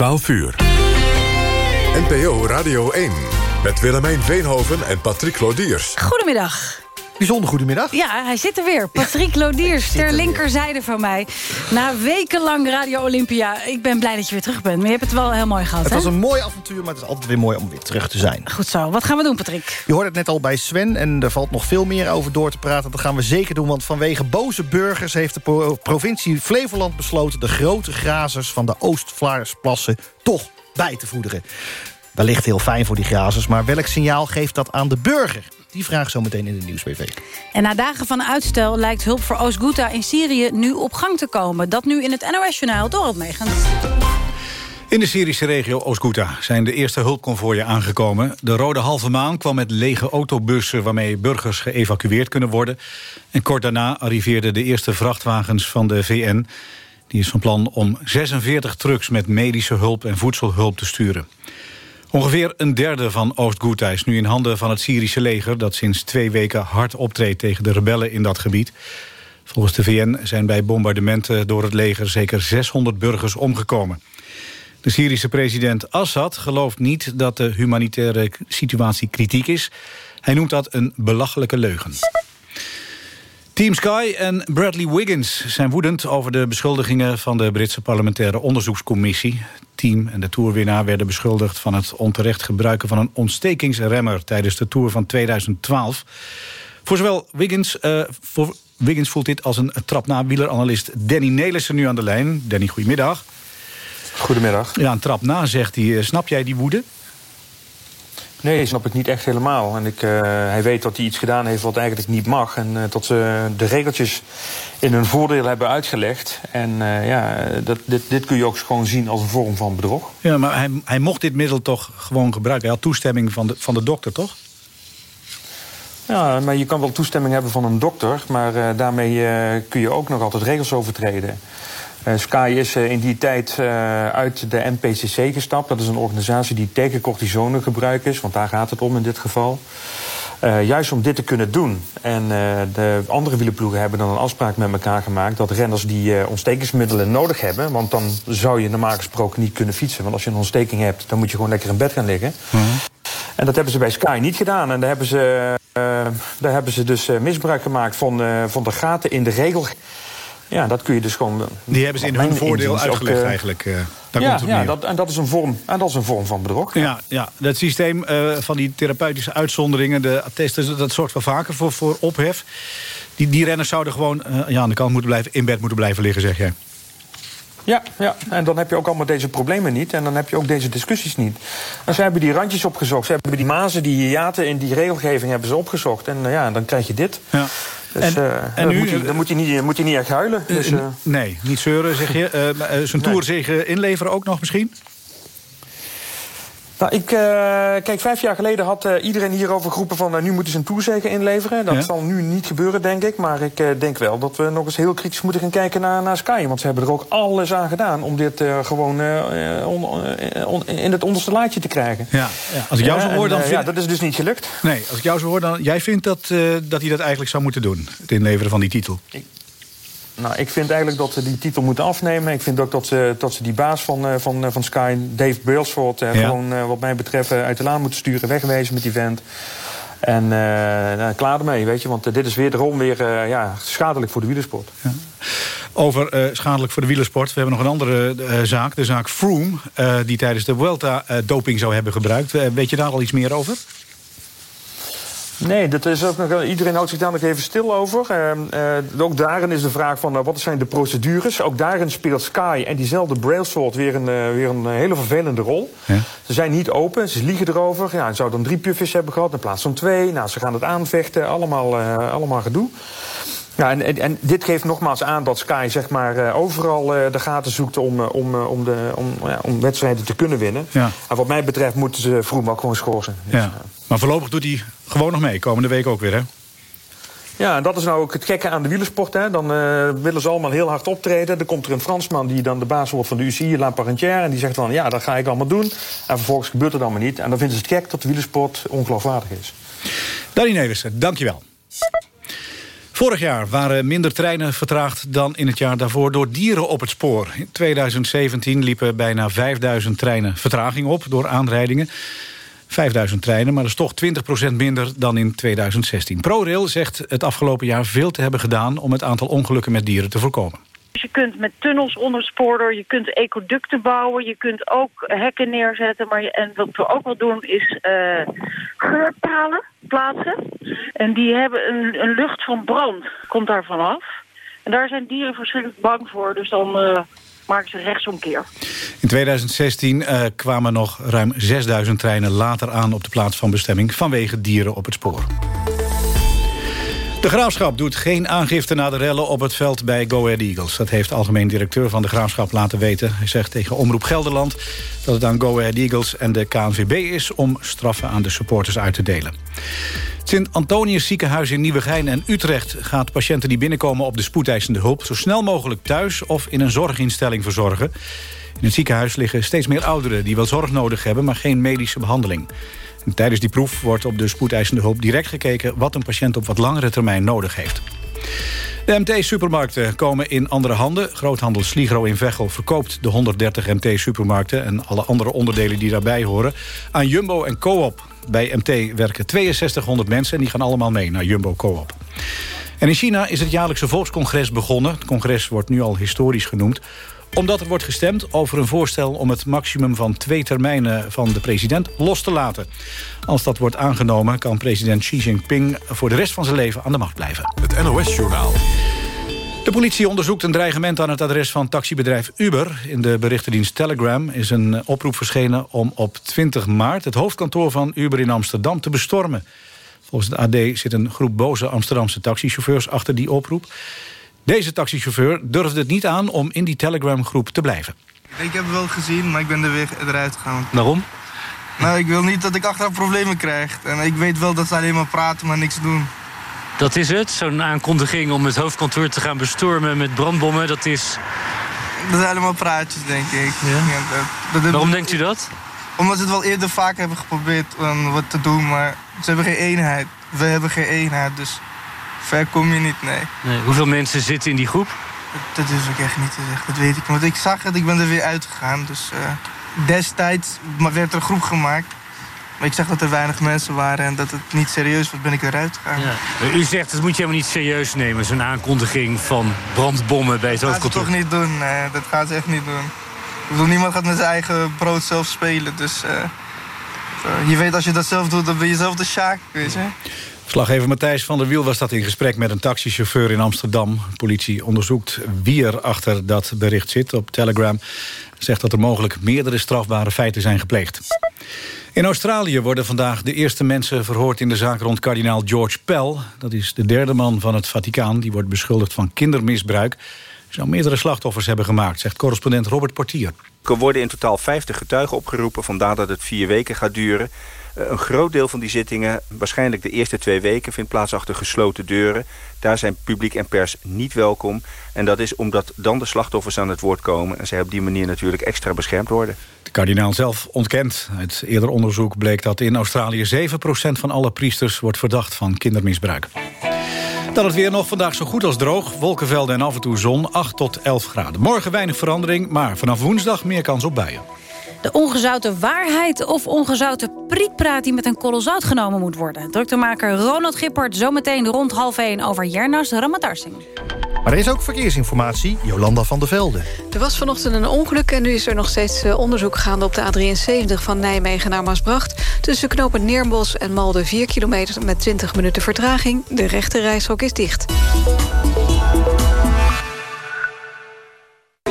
12 uur. NPO Radio 1 met Willemijn Veenhoven en Patrick Lodiers. Goedemiddag. Bijzonder goedemiddag. Ja, hij zit er weer. Patrick Lodiers, ter linkerzijde van mij. Na wekenlang Radio Olympia. Ik ben blij dat je weer terug bent. Maar je hebt het wel heel mooi gehad, Het hè? was een mooi avontuur, maar het is altijd weer mooi om weer terug te zijn. Goed zo. Wat gaan we doen, Patrick? Je hoorde het net al bij Sven en er valt nog veel meer over door te praten. Dat gaan we zeker doen, want vanwege boze burgers... heeft de pro- provincie Flevoland besloten... de grote grazers van de Oost-Vlaarsplassen toch bij te voederen. Wellicht heel fijn voor die grazers, maar welk signaal geeft dat aan de burger? Die vraag zometeen in de Nieuwsbv. En na dagen van uitstel lijkt hulp voor Oost-Ghouta in Syrië nu op gang te komen. Dat nu in het NOS-journaal door het Megens. In de Syrische regio Oost-Ghouta zijn de eerste hulpconvooien aangekomen. De Rode Halve Maan kwam met lege autobussen... waarmee burgers geëvacueerd kunnen worden. En kort daarna arriveerden de eerste vrachtwagens van de VN. Die is van plan om 46 trucks met medische hulp en voedselhulp te sturen. Ongeveer een derde van Oost-Ghouta is nu in handen van het Syrische leger... dat sinds twee weken hard optreedt tegen de rebellen in dat gebied. Volgens de VN zijn bij bombardementen door het leger... zeker 600 burgers omgekomen. De Syrische president Assad gelooft niet dat de humanitaire situatie kritiek is. Hij noemt dat een belachelijke leugen. Team Sky en Bradley Wiggins zijn woedend over de beschuldigingen van de Britse parlementaire onderzoekscommissie. Team en de toerwinnaar werden beschuldigd van het onterecht gebruiken van een ontstekingsremmer tijdens de Tour van 2012. Voor zowel Wiggins, eh, voor Wiggins voelt dit als een trap na. Wieleranalist Danny Nelissen nu aan de lijn. Danny, goedemiddag. Goedemiddag. Ja, een trap na, zegt hij. Eh, Snap jij die woede? Nee, snap ik niet echt helemaal. En ik, eh, hij weet dat hij iets gedaan heeft wat eigenlijk niet mag. En eh, dat ze de regeltjes in hun voordeel hebben uitgelegd. En eh, ja, dat, dit, dit kun je ook gewoon zien als een vorm van bedrog. Ja, maar hij, hij mocht dit middel toch gewoon gebruiken. Hij had toestemming van de, van de dokter, toch? Ja, maar je kan wel toestemming hebben van een dokter. Maar daarmee kun je ook nog altijd regels overtreden. Eh, Sky is eh, in die tijd eh, uit de NPCC gestapt. Dat is een organisatie die tegen cortisonegebruik is. Want daar gaat het om in dit geval. Juist om dit te kunnen doen. En de andere wielerploegen hebben dan een afspraak met elkaar gemaakt... dat renners die ontstekingsmiddelen nodig hebben... want dan zou je normaal gesproken niet kunnen fietsen. Want als je een ontsteking hebt, dan moet je gewoon lekker in bed gaan liggen. En dat hebben ze bij Sky niet gedaan. En daar hebben ze, daar hebben ze dus misbruik gemaakt van, van de gaten in de regel. Ja, dat kun je dus gewoon... Die hebben ze in hun voordeel ook, uitgelegd eh, eigenlijk. eh, daar ja, komt het op ja dat, en, dat is een vorm, en dat is een vorm van bedrog. Ja, ja, dat systeem eh, van die therapeutische uitzonderingen... de attesten, dat zorgt wel vaker voor, voor ophef. Die, die renners zouden gewoon ja, aan de kant moeten blijven... in bed moeten blijven liggen, zeg jij. Ja, ja, en dan heb je ook allemaal deze problemen niet. En dan heb je ook deze discussies niet. En ze hebben die randjes opgezocht. Ze hebben die mazen, die hiaten in die regelgeving hebben ze opgezocht. En eh, ja, dan krijg je dit. Ja. Dus En- eh, en nu- moet hij, dan moet hij niet, moet niet echt huilen. Dus, eh, nee, niet zeuren, zeg je. Eh, eh, Zijn Nee. zich eh, inleveren ook nog misschien? Nou, ik, eh, kijk, vijf jaar geleden had eh, iedereen hierover geroepen van... eh, nu moeten ze een toerzegen inleveren. Dat Ja. zal nu niet gebeuren, denk ik. Maar ik eh, denk wel dat we nog eens heel kritisch moeten gaan kijken naar, naar Sky. Want ze hebben er ook alles aan gedaan om dit eh, gewoon on- on- in het onderste laadje te krijgen. Ja, ja. Als ik jou zo hoor, dan vind Ja, dat is dus niet gelukt. Nee, als ik jou zo hoor, dan... Jij vindt dat, eh, dat hij dat eigenlijk zou moeten doen? Het inleveren van die titel? Nou, ik vind eigenlijk dat ze die titel moeten afnemen. Ik vind ook dat ze, dat ze die baas van, eh, van, eh, van Sky, Dave Brailsford... eh, Ja. gewoon wat mij betreft uit de laan moeten sturen, wegwezen met die vent. En nou, klaar ermee, weet je. Want dit is weer eh, ja, schadelijk voor de wielersport. Over eh, schadelijk voor de wielersport. We hebben nog een andere zaak, de zaak Froome... die tijdens de Vuelta doping zou hebben gebruikt. Weet je daar al iets meer over? Nee, dat is ook nog, iedereen houdt zich daar nog even stil over. Ehm, eh, ook daarin is de vraag van eh, wat zijn de procedures. Ook daarin speelt Sky en diezelfde Brailsford weer een, eh, weer een hele vervelende rol. Ja. Ze zijn niet open, ze liegen erover. Ja, ze zouden dan drie puffjes hebben gehad in plaats van twee. Nou, ze gaan het aanvechten, allemaal, allemaal gedoe. Ja, en, en, en dit geeft nogmaals aan dat Sky zeg maar, eh, overal eh, de gaten zoekt om, eh, om, om, de, om, ja, om wedstrijden te kunnen winnen. Ja. En wat mij betreft moeten ze Vroom ook gewoon schorsen. Dus, Ja. eh, Maar voorlopig doet hij gewoon nog mee. Komende week ook weer, hè? Ja, en dat is nou ook het gekke aan de wielersport. Hè. Dan willen ze allemaal heel hard optreden. Dan komt er een Fransman die dan de baas wordt van de UCI, La Parentière. En die zegt dan, ja, dat ga ik allemaal doen. En vervolgens gebeurt het allemaal niet. En dan vinden ze het gek dat de wielersport ongeloofwaardig is. Danny Nelissen, dankjewel. Vorig jaar waren minder treinen vertraagd dan in het jaar daarvoor door dieren op het spoor. In 2017 liepen bijna 5000 treinen vertraging op door aanrijdingen. 5000 treinen, maar dat is toch 20% minder dan in 2016. ProRail zegt het afgelopen jaar veel te hebben gedaan... om het aantal ongelukken met dieren te voorkomen. Je kunt met tunnels onder je kunt ecoducten bouwen, je kunt ook hekken neerzetten. Maar en wat we ook wel doen is uh, geurpalen plaatsen. En die hebben een, een lucht van brand, komt daar vanaf. En daar zijn dieren verschrikkelijk bang voor, dus dan uh, maken ze rechtsomkeer. In 2016 uh, kwamen nog ruim 6000 treinen later aan op de plaats van bestemming... vanwege dieren op het spoor. De Graafschap doet geen aangifte na de rellen op het veld bij Go Ahead Eagles. Dat heeft algemeen directeur van de Graafschap laten weten. Hij zegt tegen Omroep Gelderland dat het aan Go Ahead Eagles en de KNVB is... om straffen aan de supporters uit te delen. Sint-Antonius ziekenhuis in Nieuwegein en Utrecht... gaat patiënten die binnenkomen op de spoedeisende hulp... zo snel mogelijk thuis of in een zorginstelling verzorgen. In het ziekenhuis liggen steeds meer ouderen die wel zorg nodig hebben... maar geen medische behandeling tijdens die proef wordt op de spoedeisende hulp direct gekeken... wat een patiënt op wat langere termijn nodig heeft. De MT-supermarkten komen in andere handen. Groothandel Sligro in Veghel verkoopt de 130 MT-supermarkten... en alle andere onderdelen die daarbij horen... aan Jumbo en Coop. Bij MT werken 6200 mensen en die gaan allemaal mee naar Jumbo Coop. En in China is het jaarlijkse volkscongres begonnen. Het congres wordt nu al historisch genoemd omdat er wordt gestemd over een voorstel om het maximum van twee termijnen van de president los te laten. Als dat wordt aangenomen kan president Xi Jinping voor de rest van zijn leven aan de macht blijven. Het NOS-journaal. De politie onderzoekt een dreigement aan het adres van taxibedrijf Uber. In de berichtendienst Telegram is een oproep verschenen om op 20 maart... het hoofdkantoor van Uber in Amsterdam te bestormen. Volgens de AD zit een groep boze Amsterdamse taxichauffeurs achter die oproep. Deze taxichauffeur durfde het niet aan om in die Telegram-groep te blijven. Ik heb het wel gezien, maar ik ben er weer eruit gegaan. Waarom? Nou, ik wil niet dat ik achteraf problemen krijg. En ik weet wel dat ze alleen maar praten, maar niks doen. Dat is het? Zo'n aankondiging om het hoofdkantoor te gaan bestormen met brandbommen, dat is... Dat zijn allemaal praatjes, denk ik. Ja? ja dat, dat, Waarom denkt u dat? Omdat ze het wel eerder vaak hebben geprobeerd om wat te doen, maar ze hebben geen eenheid. We hebben geen eenheid, dus Ver kom je niet, nee. nee. Hoeveel mensen zitten in die groep? Dat, is ook echt niet te zeggen, dat weet ik. Want ik zag het, ik ben er weer uitgegaan. Dus uh, destijds werd er een groep gemaakt. Maar ik zag dat er weinig mensen waren en dat het niet serieus was, ben ik eruit gegaan. Ja. U zegt, dat moet je helemaal niet serieus nemen, zo'n aankondiging van brandbommen bij het hoofdkantoor. Dat gaat ze toch niet doen, nee, dat gaat ze echt niet doen. Ik bedoel, niemand gaat met zijn eigen brood zelf spelen, dus... Uh, je weet, als je dat zelf doet, dan ben je zelf de sjaak, weet je. Slaggever Matthijs van der Wiel was dat in gesprek met een taxichauffeur in Amsterdam. politie onderzoekt wie er achter dat bericht zit op Telegram. Zegt dat er mogelijk meerdere strafbare feiten zijn gepleegd. In Australië worden vandaag de eerste mensen verhoord in de zaak rond kardinaal George Pell. Dat is de derde man van het Vaticaan. Die wordt beschuldigd van kindermisbruik. Zou meerdere slachtoffers hebben gemaakt, zegt correspondent Robert Portier. Er worden in totaal 50 getuigen opgeroepen, vandaar dat het vier weken gaat duren. Eh, een groot deel van die zittingen, waarschijnlijk de eerste twee weken... vindt plaats achter gesloten deuren. Daar zijn publiek en pers niet welkom. En dat is omdat dan de slachtoffers aan het woord komen... en zij op die manier natuurlijk extra beschermd worden. De kardinaal zelf ontkent. Uit eerder onderzoek bleek dat in Australië 7% van alle priesters... wordt verdacht van kindermisbruik. Dan het weer nog vandaag zo goed als droog. Wolkenvelden en af en toe zon, 8 tot 11 graden. Morgen weinig verandering, maar vanaf woensdag meer kans op buien. De ongezouten waarheid of ongezouten prietpraat die met een korrel zout genomen moet worden. Druktemaker Ronald Gippert zometeen rond half 1 over Jernas Ramadarsing. Maar er is ook verkeersinformatie, Jolanda van der Velde. Er was vanochtend een ongeluk en nu is er nog steeds eh, onderzoek gaande... op de A73 van Nijmegen naar Maasbracht. Tussen knopen Neerbos en Malden 4 kilometer met 20 minuten vertraging. De rechte reishok is dicht.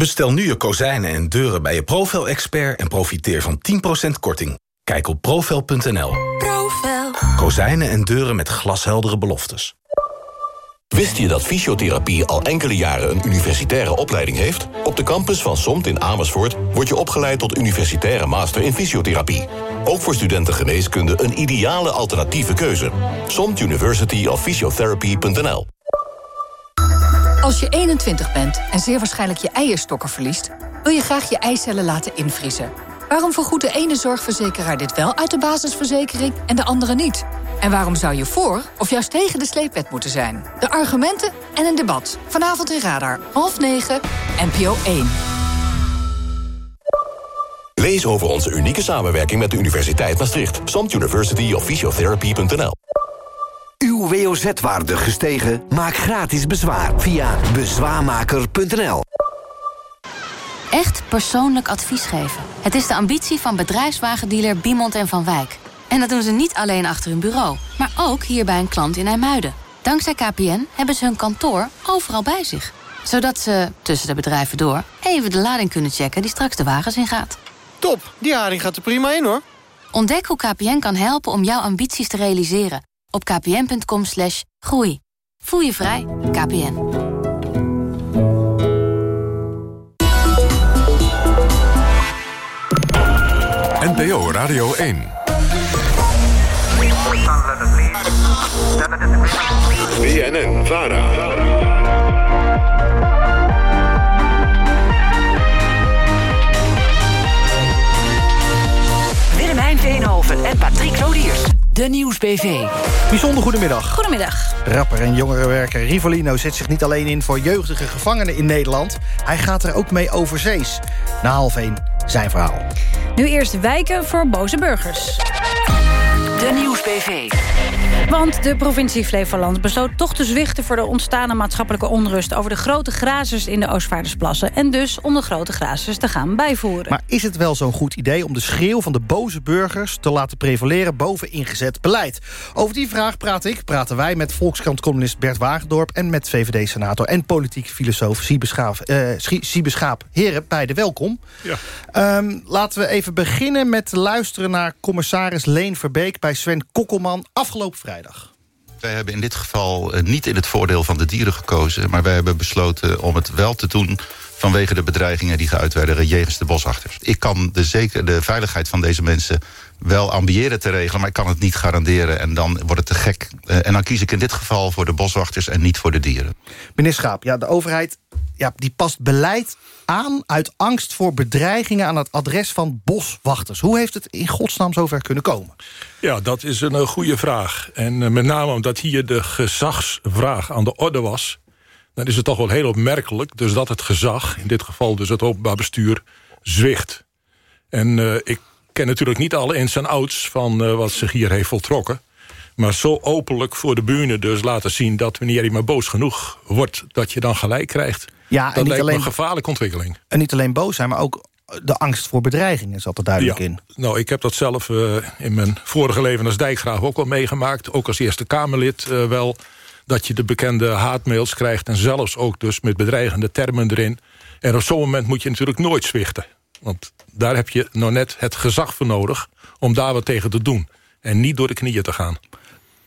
Bestel nu je kozijnen en deuren bij je Profel-expert... en profiteer van 10% korting. Kijk op profel.nl. Profel. Kozijnen en deuren met glasheldere beloftes. Wist je dat fysiotherapie al enkele jaren een universitaire opleiding heeft? Op de campus van SOMT in Amersfoort word je opgeleid tot universitaire master in fysiotherapie. Ook voor studenten geneeskunde een ideale alternatieve keuze. SOMT University of Physiotherapy.nl Als je 21 bent en zeer waarschijnlijk je eierstokken verliest... wil je graag je eicellen laten invriezen. Waarom vergoedt de ene zorgverzekeraar dit wel uit de basisverzekering en de andere niet? En waarom zou je voor of juist tegen de sleepwet moeten zijn? De argumenten en een debat. Vanavond in Radar, half negen, NPO 1. Lees over onze unieke samenwerking met de Universiteit Maastricht. SOMT University of Physiotherapy.nl Uw WOZ-waarde gestegen? Maak gratis bezwaar via bezwaarmaker.nl. Echt persoonlijk advies geven. Het is de ambitie van bedrijfswagendealer Biemond en Van Wijk. En dat doen ze niet alleen achter hun bureau, maar ook hier bij een klant in IJmuiden. Dankzij KPN hebben ze hun kantoor overal bij zich. Zodat ze, tussen de bedrijven door, even de lading kunnen checken die straks de wagens ingaat. Top, die haring gaat er prima in hoor. Ontdek hoe KPN kan helpen om jouw ambities te realiseren. Op kpn.com slash groei. Voel je vrij, KPN. NPO Radio 1. BNN Vara. Willemijn Veenhoven en Patrick Lodiers. De Nieuws-BV. Bijzonder goedemiddag. Goedemiddag. Rapper en jongerenwerker Rivolino zet zich niet alleen in... voor jeugdige gevangenen in Nederland. Hij gaat er ook mee overzees. Na half één zijn verhaal. Nu eerst wijken voor boze burgers. De Nieuws-BV. Want de provincie Flevoland besloot toch te zwichten... voor de ontstane maatschappelijke onrust... over de grote grazers in de Oostvaardersplassen... en dus om de grote grazers te gaan bijvoeren. Maar is het wel zo'n goed idee om de schreeuw van de boze burgers... te laten prevaleren boven ingezet beleid? Over die vraag praat ik, praten wij met Volkskrant-columnist Bert Wagendorp... en met VVD-senator en politiek filosoof Siebe Schaap. Uh, Siebe Schaap. Heren, beide welkom. Ja. Um, laten we even beginnen met luisteren naar commissaris Leen Verbeek... bij Sven Kokkelman afgelopen vrijdag. Wij hebben in dit geval uh, niet in het voordeel van de dieren gekozen... maar wij hebben besloten om het wel te doen vanwege de bedreigingen die geuit werden jegens de boswachters. Ik kan de, zeker de veiligheid van deze mensen wel ambiëren te regelen... maar ik kan het niet garanderen en dan wordt het te gek. Uh, en dan kies ik in dit geval voor de boswachters en niet voor de dieren. Meneer Schaap, ja, de overheid ja, die past beleid aan uit angst voor bedreigingen... aan het adres van boswachters. Hoe heeft het in godsnaam zover kunnen komen? Ja, dat is een uh, goede vraag. En uh, met name omdat hier de gezagsvraag aan de orde was... dan is het toch wel heel opmerkelijk dus dat het gezag... in dit geval dus het openbaar bestuur, zwicht. En uh, ik ken natuurlijk niet alle ins en outs van wat zich hier heeft voltrokken... Maar zo openlijk voor de bühne dus laten zien... dat wanneer je maar boos genoeg wordt, dat je dan gelijk krijgt. Ja, dat en niet lijkt alleen, me een gevaarlijke ontwikkeling. En niet alleen boos zijn, maar ook de angst voor bedreigingen zat er duidelijk ja. in. Nou, ik heb dat zelf uh, in mijn vorige leven als dijkgraaf ook wel meegemaakt. Ook als Eerste Kamerlid uh, wel. Dat je de bekende haatmails krijgt. En zelfs ook dus met bedreigende termen erin. En op zo'n moment moet je natuurlijk nooit zwichten. Want daar heb je nou net het gezag voor nodig... om daar wat tegen te doen. En niet door de knieën te gaan.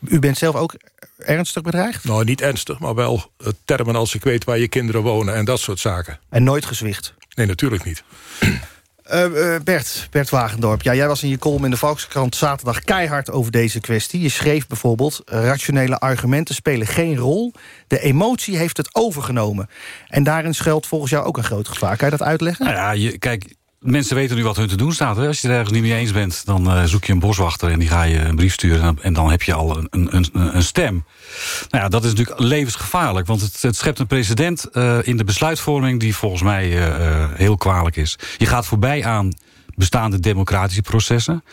U bent zelf ook ernstig bedreigd? Nou, niet ernstig, maar wel termen als ik weet waar je kinderen wonen en dat soort zaken. En nooit gezwicht? Nee, natuurlijk niet. Uh, uh, Bert, Bert Wagendorp, ja, jij was in je column in de Volkskrant zaterdag keihard over deze kwestie. Je schreef bijvoorbeeld, rationele argumenten spelen geen rol. De emotie heeft het overgenomen. En daarin schuilt volgens jou ook een groot gevaar. Kan je dat uitleggen? Nou ja, je, kijk, mensen weten nu wat hun te doen staat. Hè? Als je het ergens niet mee eens bent, dan uh, zoek je een boswachter... en die ga je een brief sturen en, dan heb je al een, een, een, stem. Nou ja, dat is natuurlijk levensgevaarlijk. Want het, het schept een precedent uh, in de besluitvorming... die volgens mij uh, heel kwalijk is. Je gaat voorbij aan bestaande democratische processen.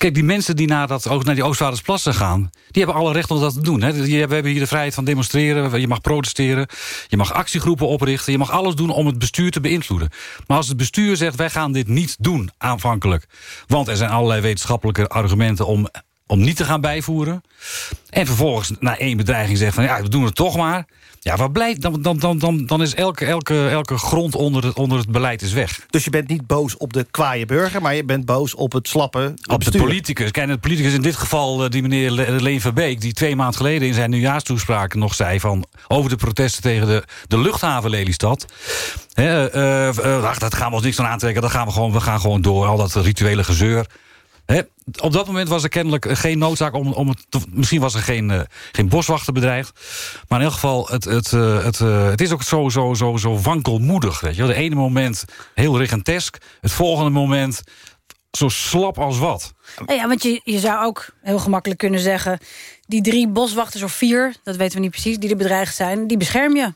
Kijk, die mensen die naar, dat, naar die Oostvaardersplassen gaan... die hebben alle recht om dat te doen. Hè. We hebben hier de vrijheid van demonstreren. Je mag protesteren. Je mag actiegroepen oprichten. Je mag alles doen om het bestuur te beïnvloeden. Maar als het bestuur zegt, wij gaan dit niet doen aanvankelijk... want er zijn allerlei wetenschappelijke argumenten om, om niet te gaan bijvoeren... en vervolgens na één bedreiging zegt van ja, we doen het toch maar... Ja, wat blijft, dan, dan, dan, dan, dan is elke, elke, elke grond onder het, onder het beleid is weg. Dus je bent niet boos op de kwaaie burger... maar je bent boos op het slappe Op de politicus. Kijk, de politicus in dit geval, eh, die meneer Le- Leen Verbeek... die twee maanden geleden in zijn nieuwjaarstoespraak nog zei... Van, over de protesten tegen de, de luchthaven Lelystad. Hè, eh, eh, ach, dat gaan we ons niks aan aantrekken. Dat gaan we, gewoon, we gaan gewoon door, al dat rituele gezeur. Op dat moment was er kennelijk geen noodzaak om, om het... Misschien was er geen, eh, geen boswachter bedreigd. Maar in elk geval, het, het, eh, het, eh, het is ook zo, zo, zo, zo wankelmoedig. Weet je? De ene moment heel regentesk. Het volgende moment zo slap als wat. Nou ja, want je, je zou ook heel gemakkelijk kunnen zeggen... die drie boswachters of vier, dat weten we niet precies... die er bedreigd zijn, die bescherm je.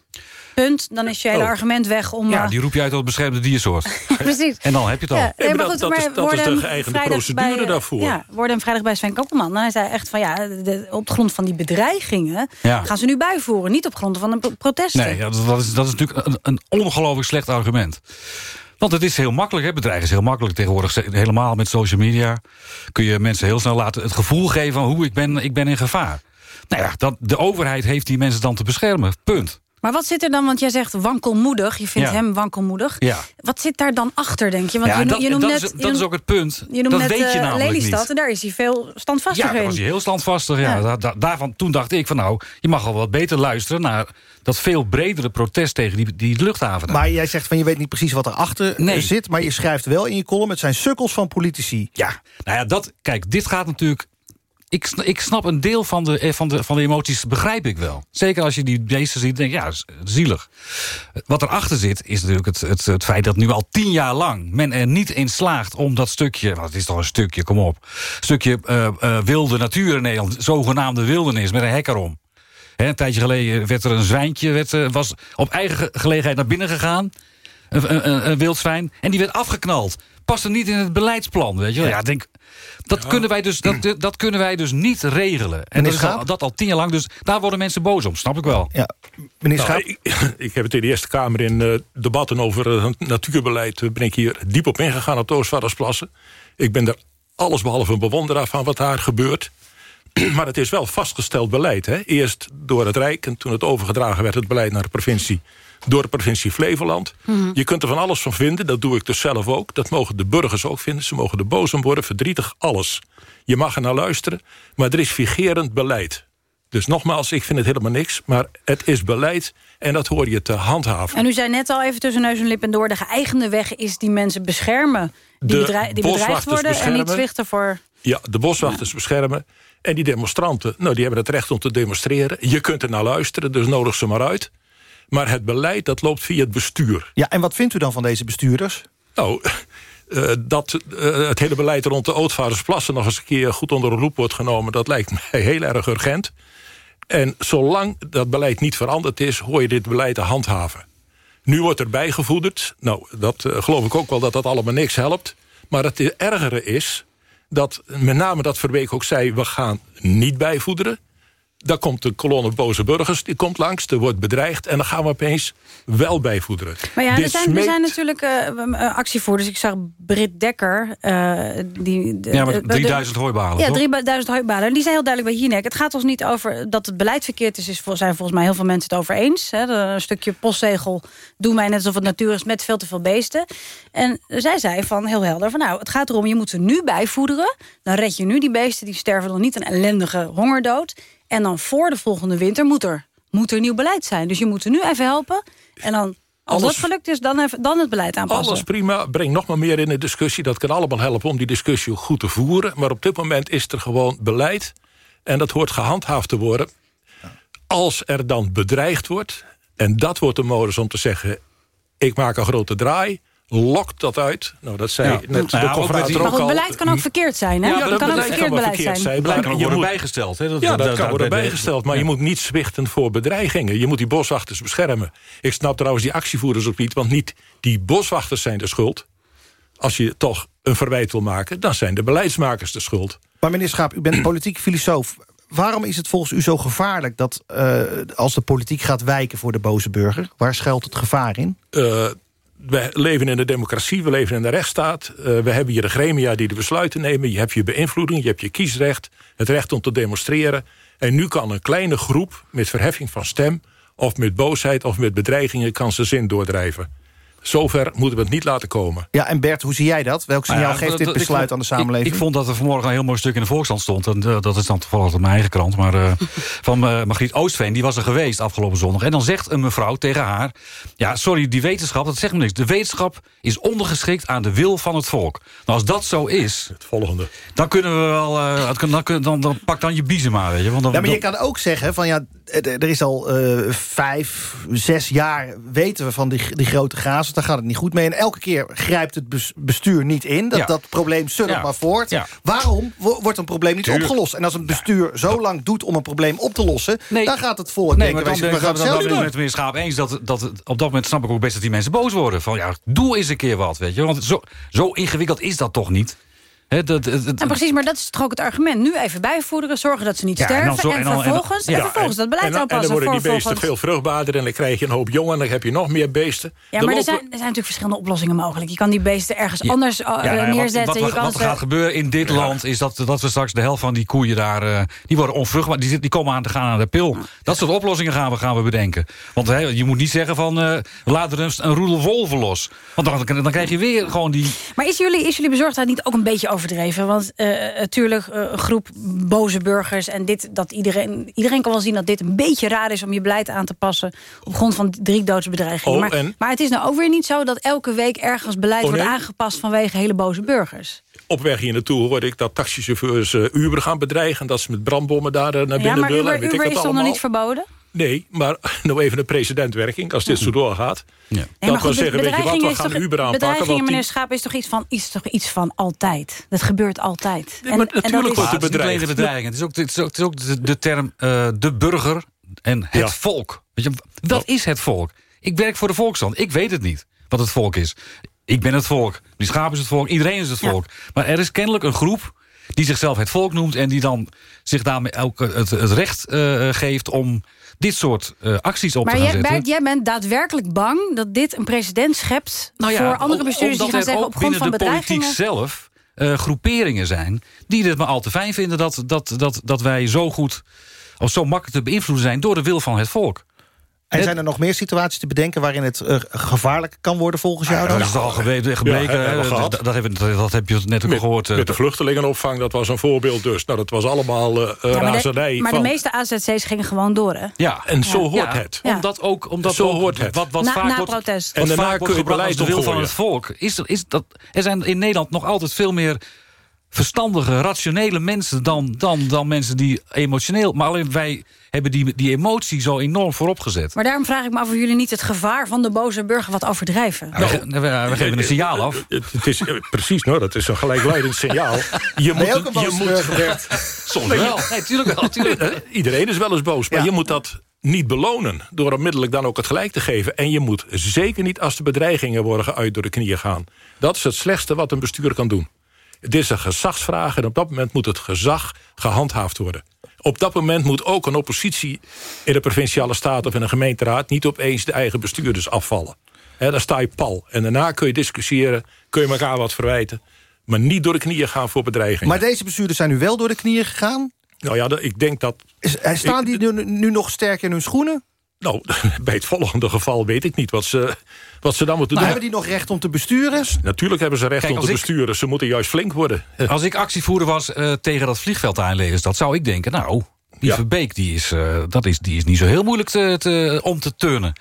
Punt. Dan is je hele Oh. argument weg om... Ja, eh, die roep je uit tot beschermde diersoort. Precies. En dan heb je het al. Ja, nee, maar goed, dat, maar is, dat is de geëigende procedure bij, daarvoor. Ja, worden hem vrijdag bij Sven Kokkelman. Hij zei echt van ja, de, op grond van die bedreigingen... Ja. gaan ze nu bijvoeren, niet op grond van een pro- protesten. Nee, ja, dat, dat is, dat is natuurlijk een, een ongelooflijk slecht argument. Want het is heel makkelijk, hè? bedreigen is heel makkelijk tegenwoordig. Helemaal met social media kun je mensen heel snel laten het gevoel geven... van hoe ik ben, ik ben in gevaar. Nou ja, dat, de overheid heeft die mensen dan te beschermen. Punt. Maar wat zit er dan, want jij zegt wankelmoedig. Je vindt Ja. hem wankelmoedig. Ja. Wat zit daar dan achter, denk je? Want ja, je, no- dat, je noemt dat, net, is, je dat is noemt- ook het punt. Je noemt dat net weet je eh, namelijk Lelystad niet. en daar is hij veel standvastiger Ja, daar was hij heel standvastig. Ja. Ja. Da- da- daarvan, toen dacht ik van nou, je mag al wat beter luisteren... naar dat veel bredere protest tegen die, die luchthaven. Maar jij zegt van je weet niet precies wat erachter Nee. nee. zit... maar je schrijft wel in je column... het zijn sukkels van politici. Ja, nou ja, dat, kijk, dit gaat natuurlijk... Ik, ik snap een deel van de, eh, van, de, van de emoties, begrijp ik wel. Zeker als je die beesten ziet, denk je, ja, zielig. Wat erachter zit, is natuurlijk het, het, het feit dat nu al tien jaar lang... men er niet in slaagt om dat stukje, het is toch een stukje, kom op... stukje eh, eh, wilde natuur in Nederland, zogenaamde wildernis, met een hek erom. Een tijdje geleden werd er een zwijntje, werd, was op eigen ge- gelegenheid naar binnen gegaan... Een, een, een wildzwijn, en die werd afgeknald. Paste niet in het beleidsplan, weet je. Ja, ik denk, dat, kunnen wij dus, dat, dat kunnen wij dus niet regelen. En dat, is al, dat al tien jaar lang, dus daar worden mensen boos om, snap ik wel. Ja, meneer Nou, Schaap, ik, ik heb het in de Eerste Kamer in eh, debatten over eh, natuurbeleid... eh, ben ik hier diep op ingegaan op de Oostvaardersplassen. Ik ben er allesbehalve een bewonderaar van wat daar gebeurt. Maar het is wel vastgesteld beleid. Hè? Eerst door het Rijk en toen het overgedragen werd... het beleid naar de provincie door de provincie Flevoland. Je kunt er van alles van vinden, dat doe ik dus zelf ook. Dat mogen de burgers ook vinden. Ze mogen er boos om worden, verdrietig, alles. Je mag er naar luisteren, maar er is vigerend beleid. Dus nogmaals, ik vind het helemaal niks. Maar het is beleid en dat hoor je te handhaven. En u zei net al even tussen neus en lippen door... de geëigende weg is die mensen beschermen. Die, De bedrei- die bedreigd worden en niet zwichten voor... Ja, de boswachters beschermen. En die demonstranten, nou, die hebben het recht om te demonstreren. Je kunt er naar luisteren, dus nodig ze maar uit. Maar het beleid, dat loopt via het bestuur. ja, en wat vindt u dan van deze bestuurders? Nou, eh, dat eh, het hele beleid rond de Ootvaardersplassen... nog eens een keer goed onder de loep wordt genomen... dat lijkt mij heel erg urgent. En zolang dat beleid niet veranderd is... hoor je dit beleid te handhaven. Nu wordt er bijgevoederd. Nou, dat eh, geloof ik ook wel dat dat allemaal niks helpt. Maar het ergere is dat met name dat Verbeek ook zei... we gaan niet bijvoederen. Dan komt de kolonne boze burgers, die komt langs. Er wordt bedreigd en dan gaan we opeens wel bijvoederen. Maar ja, er zijn, er zijn natuurlijk eh, actievoerders. Ik zag Britt Dekker. eh, die, de- Ja, de- met de- 3000 hooibalen, Ja, toch? 3000 hooibalen. En die zei heel duidelijk bij Jinek... het gaat ons niet over dat het beleid verkeerd is... zijn volgens mij heel veel mensen het over eens. Hè. Een stukje postzegel doen wij net alsof het natuur is... met veel te veel beesten. En zij zei van heel helder... van nou, het gaat erom, je moet ze nu bijvoederen. Dan red je nu die beesten, die sterven dan niet een ellendige hongerdood. En dan voor de volgende winter moet er, moet er nieuw beleid zijn. Dus je moet ze nu even helpen. En dan, als Alles- dat gelukt is, dan, even, dan het beleid aanpassen. Alles prima, breng nog maar meer in de discussie. Dat kan allemaal helpen om die discussie goed te voeren. Maar op dit moment is er gewoon beleid. En dat hoort gehandhaafd te worden. Als er dan bedreigd wordt... en dat wordt de modus om te zeggen... ik maak een grote draai, lokt dat uit. Nou, dat zei Ja. net Nou de ja, ook met confrater die- ook Maar goed, al. beleid kan ook verkeerd zijn. Hè? Ja, dat dat kan ook verkeerd kan beleid zijn. zijn. Beleid kan je worden moet- bijgesteld. Hè? Dat, Ja, dat, kan dat- worden dat- bijgesteld, maar je moet niet zwichten voor bedreigingen. Je moet die boswachters beschermen. Ik snap trouwens die actievoerders ook niet, want niet die boswachters zijn de schuld. Als je toch een verwijt wil maken, dan zijn de beleidsmakers de schuld. Maar meneer Schaap, u bent politiek filosoof. Waarom is het volgens u zo gevaarlijk dat eh, als de politiek gaat wijken voor de boze burger? Waar schuilt het gevaar in? Eh, we leven in een democratie, we leven in een rechtsstaat. Eh, we hebben hier de gremia die de besluiten nemen. Je hebt je beïnvloeding, je hebt je kiesrecht. Het recht om te demonstreren. En nu kan een kleine groep met verheffing van stem... of met boosheid of met bedreigingen kan zijn zin doordrijven. Zover moeten we het niet laten komen. Ja, en Bert, hoe zie jij dat? Welk signaal Nou ja, geeft dit besluit aan de samenleving? Ik, ik vond dat er vanmorgen een heel mooi stuk in de Volkskrant stond. En eh, dat is dan toevallig uit mijn eigen krant. Maar eh, van eh, Margriet Oostveen, die was er geweest afgelopen zondag. En dan zegt een mevrouw tegen haar... Ja, sorry, die wetenschap, dat zegt me niks. De wetenschap is ondergeschikt aan de wil van het volk. Nou, als dat zo is... Het volgende. Dan kunnen we wel... eh, dan, kun- dan, dan pak dan je biezen maar, weet je. Want dan, Ja, maar je dan- kan ook zeggen van ja, er er is al eh, vijf, zes jaar weten we van die, die grote grazen. Daar gaat het niet goed mee. En elke keer grijpt het bes- bestuur niet in. Dat, Ja. dat probleem suddert Ja. maar voort. Ja. Waarom wo- wordt een probleem niet Tuurlijk. opgelost? En als een bestuur zo lang doet om een probleem op te lossen... dan gaat het volk Nee, denken, maar dan gaan het zelf ben ik doen. met meneer Schaap eens dat, dat het- op dat moment snap ik ook best dat die mensen boos worden. Van ja, doe eens een keer wat, weet je. Want zo, zo ingewikkeld is dat toch niet? Hè, dat, dat, dat- En precies, maar dat is toch ook het argument. Nu even bijvoederen, zorgen dat ze niet Ja, en sterven... zo- en, en dan- en dan- vervolgens, en, vervolgens dat beleid en, dan- en aanpassen. dan worden die voor beesten volgens- veel vruchtbaarder... en dan krijg je een hoop jongen en dan heb je nog meer beesten. Ja, maar er zijn, er zijn natuurlijk verschillende oplossingen mogelijk. Je kan die beesten ergens anders eh, Ja, nou ja, wat- neerzetten. Wat, je kan wat er ze- gaat gebeuren in dit land is dat, dat we straks de helft van die koeien daar... eh, die worden onvruchtbaar, die, zit- die komen aan te gaan aan de pil. Dat soort oplossingen gaan we, gaan we bedenken. Want hè, je moet niet zeggen van... eh we laten er een, een roedel wolven los. Want dan, dan krijg je weer gewoon die... Maar is jullie, is jullie bezorgdheid niet ook een beetje overdreven? Want eh natuurlijk eh, een groep boze burgers... en dit, dat iedereen, iedereen kan wel zien dat dit een beetje raar is... om je beleid aan te passen op grond van drie doodsbedreigingen. Oh, maar, en- maar het is nou ook weer niet zo dat elke week ergens beleid Oh, wordt aangepast... vanwege hele boze burgers. Op weg hier naartoe hoorde ik dat taxichauffeurs eh, Uber gaan bedreigen... dat ze met brandbommen daar eh, naar binnen Ja, maar willen. Uber, Uber is toch nog niet verboden? Nee, maar nou even een precedentwerking, als dit zo doorgaat. Nee, dat maar wil goed, zeggen, weet je wat, we gaan toch- Uber aanpakken. Bedreigingen, die- meneer Schaap, is toch iets van, is toch iets van altijd? Dat gebeurt altijd. Nee, maar en, en dat natuurlijk is, wordt het is niet alleen de bedreigd. bedreiging. Het is ook, het is ook, het is ook de, de term eh, de burger en het Ja. volk. Weet je, wat is het volk? Ik werk voor de volksstand. Ik weet het niet wat het volk is. Ik ben het volk. Die schaap is het volk. Iedereen is het volk. Maar er is kennelijk een groep die zichzelf het volk noemt... en die dan zich daarmee ook het, het recht eh, geeft om dit soort eh, acties op maar te gaan jij, zetten. Bert, jij bent daadwerkelijk bang dat dit een precedent schept... Nou ja, voor andere bestuurders die gaan zeggen op grond van binnen de politiek bedreigingen... zelf eh, groeperingen zijn die dit maar al te fijn vinden... dat, dat, dat, dat wij zo goed of zo makkelijk te beïnvloeden zijn... door de wil van het volk. En zijn er nog meer situaties te bedenken... waarin het eh, gevaarlijk kan worden volgens jou dan? Dat is toch al gebleken. Ja, gehad. dat, heb je net ook Met, gehoord. eh, met de vluchtelingenopvang, dat was een voorbeeld dus. Nou, dat was allemaal eh Ja, maar razernij. de, maar de meeste AZC's gingen gewoon door, hè? ja. En zo Ja, hoort ja, het. Ja. Omdat ook, omdat Zo ook hoort het. Wat, wat Na- vaak na wordt, protest. Wat En daarna vaak kun wordt je beleid de wil van het volk. Is, is dat, er zijn in Nederland nog altijd veel meer verstandige, rationele mensen... dan, dan, dan mensen die emotioneel... Maar alleen wij hebben die, die emotie zo enorm voorop gezet. Maar daarom vraag ik me af of jullie niet het gevaar van de boze burger wat overdrijven. Ja, we, ge- we- we geven een signaal af. Het, het is, eh, precies, nou, dat is een gelijkleidend signaal. Je moet, je moet, Bert? Soms wel. Nee, tuurlijk wel. Tuurlijk. Eh, Iedereen is wel eens boos, maar Ja. je moet dat niet belonen... door onmiddellijk dan ook het gelijk te geven. En je moet zeker niet als de bedreigingen worden geuit door de knieën gaan. Dat is het slechtste wat een bestuur kan doen. Het is een gezagsvraag en op dat moment moet het gezag gehandhaafd worden. Op dat moment moet ook een oppositie in de provinciale staat of in een gemeenteraad... niet opeens de eigen bestuurders afvallen. He, dan sta je pal. En daarna kun je discussiëren, kun je elkaar wat verwijten... maar niet door de knieën gaan voor bedreigingen. Maar deze bestuurders zijn nu wel door de knieën gegaan. Nou ja, ik denk dat... Is, staan die nu, nu nog sterk in hun schoenen? Nou, bij het volgende geval weet ik niet wat ze, wat ze dan moeten Maar doen. hebben die nog recht om te besturen? Natuurlijk hebben ze recht Kijk, om te ik- besturen. Ze moeten juist flink worden. Als ik actievoerder was eh, tegen dat vliegveld aanleggen... dat zou ik denken, nou, die Ja. Verbeek die is, eh, dat is, die is niet zo heel moeilijk te, te- om te turnen.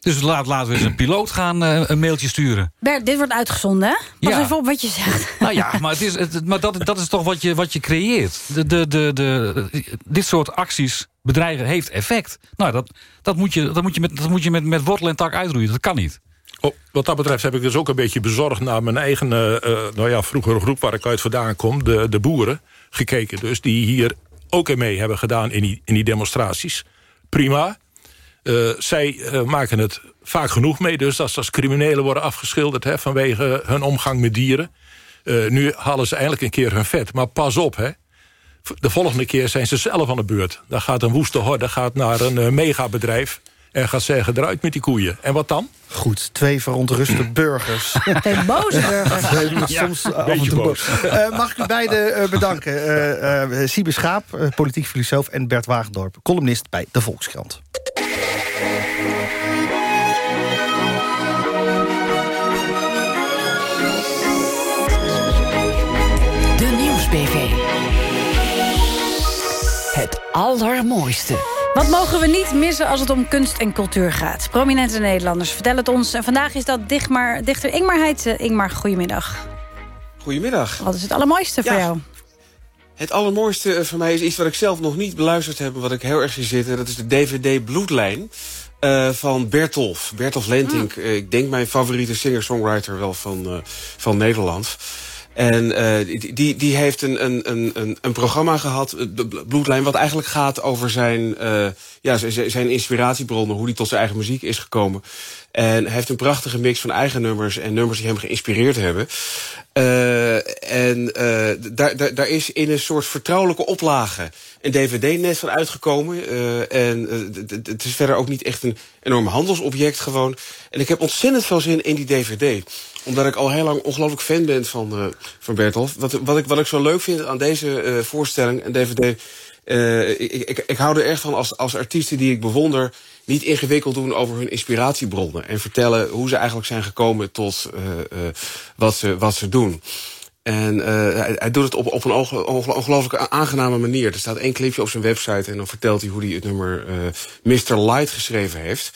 Dus laat, laten we eens een piloot gaan eh, een mailtje sturen. Bert, dit wordt uitgezonden, hè? Pas Ja. even op wat je zegt. Nou ja, maar, het is, het, maar dat, dat is toch wat je, wat je creëert. De, de, de, de, dit soort acties bedreigen heeft effect. Nou, dat, dat moet je, dat moet je, met, dat moet je met, met wortel en tak uitroeien. Dat kan niet. Oh, wat dat betreft heb ik dus ook een beetje bezorgd... naar mijn eigen, eh, eh, nou ja, vroegere groep waar ik uit vandaan kom... de, de boeren, gekeken dus... die hier ook mee hebben gedaan in die, in die demonstraties. Prima. Eh, zij maken het vaak genoeg mee. Dus ze als criminelen worden afgeschilderd... Hè, vanwege hun omgang met dieren. Nu halen ze eindelijk een keer hun vet. Maar pas op, hè. De volgende keer zijn ze zelf aan de beurt. Dan gaat een woeste horde gaat naar een megabedrijf en gaat zeggen, eruit met die koeien. En wat dan? Goed, twee verontruste burgers. Twee boze burgers. Soms eh, ja, boos. Eh, mag ik u beiden eh, bedanken. Uh, Siebe Schaap, politiek filosoof... en Bert Wagendorp, columnist bij de Volkskrant. De Nieuwsbv. Het allermooiste. Wat mogen we niet missen als het om kunst en cultuur gaat? Prominente Nederlanders vertellen het ons. En vandaag is dat dichter Ingmar Heitse. Ingmar, goedemiddag. Goedemiddag. Wat is het allermooiste voor jou? Het allermooiste eh, voor mij is iets wat ik zelf nog niet beluisterd heb... wat ik heel erg zie zitten. Dat is de DVD Bloedlijn eh, van Bertolf. Bertolf Lentink. Eh, ik denk mijn favoriete singer-songwriter wel van, van Nederland. En eh, die, die, die heeft een, een, een, een, programma gehad, eh, de Bl- Bloedlijn... wat eigenlijk gaat over zijn, eh, ja, zijn inspiratiebronnen... hoe hij tot zijn eigen muziek is gekomen. En hij heeft een prachtige mix van eigen nummers... en nummers die hem geïnspireerd hebben. Eh, en eh, daar, daar, daar is in een soort vertrouwelijke oplage... een dvd-net van uitgekomen. Eh, en het is verder ook niet echt een enorm handelsobject gewoon. En ik heb ontzettend veel zin in die dvd omdat ik al heel lang ongelooflijk fan ben van, van Bertolf. Wat, wat, ik, wat ik zo leuk vind aan deze voorstelling en DVD... ik, ik, ik hou er echt van als, als artiesten die ik bewonder... niet ingewikkeld doen over hun inspiratiebronnen... en vertellen hoe ze eigenlijk zijn gekomen tot eh, wat, ze, wat ze doen. En eh, hij, hij doet het op, op een onge- onge- ongelooflijk aangename manier. Er staat één clipje op zijn website en dan vertelt hij hoe hij het nummer eh Mr. Light geschreven heeft.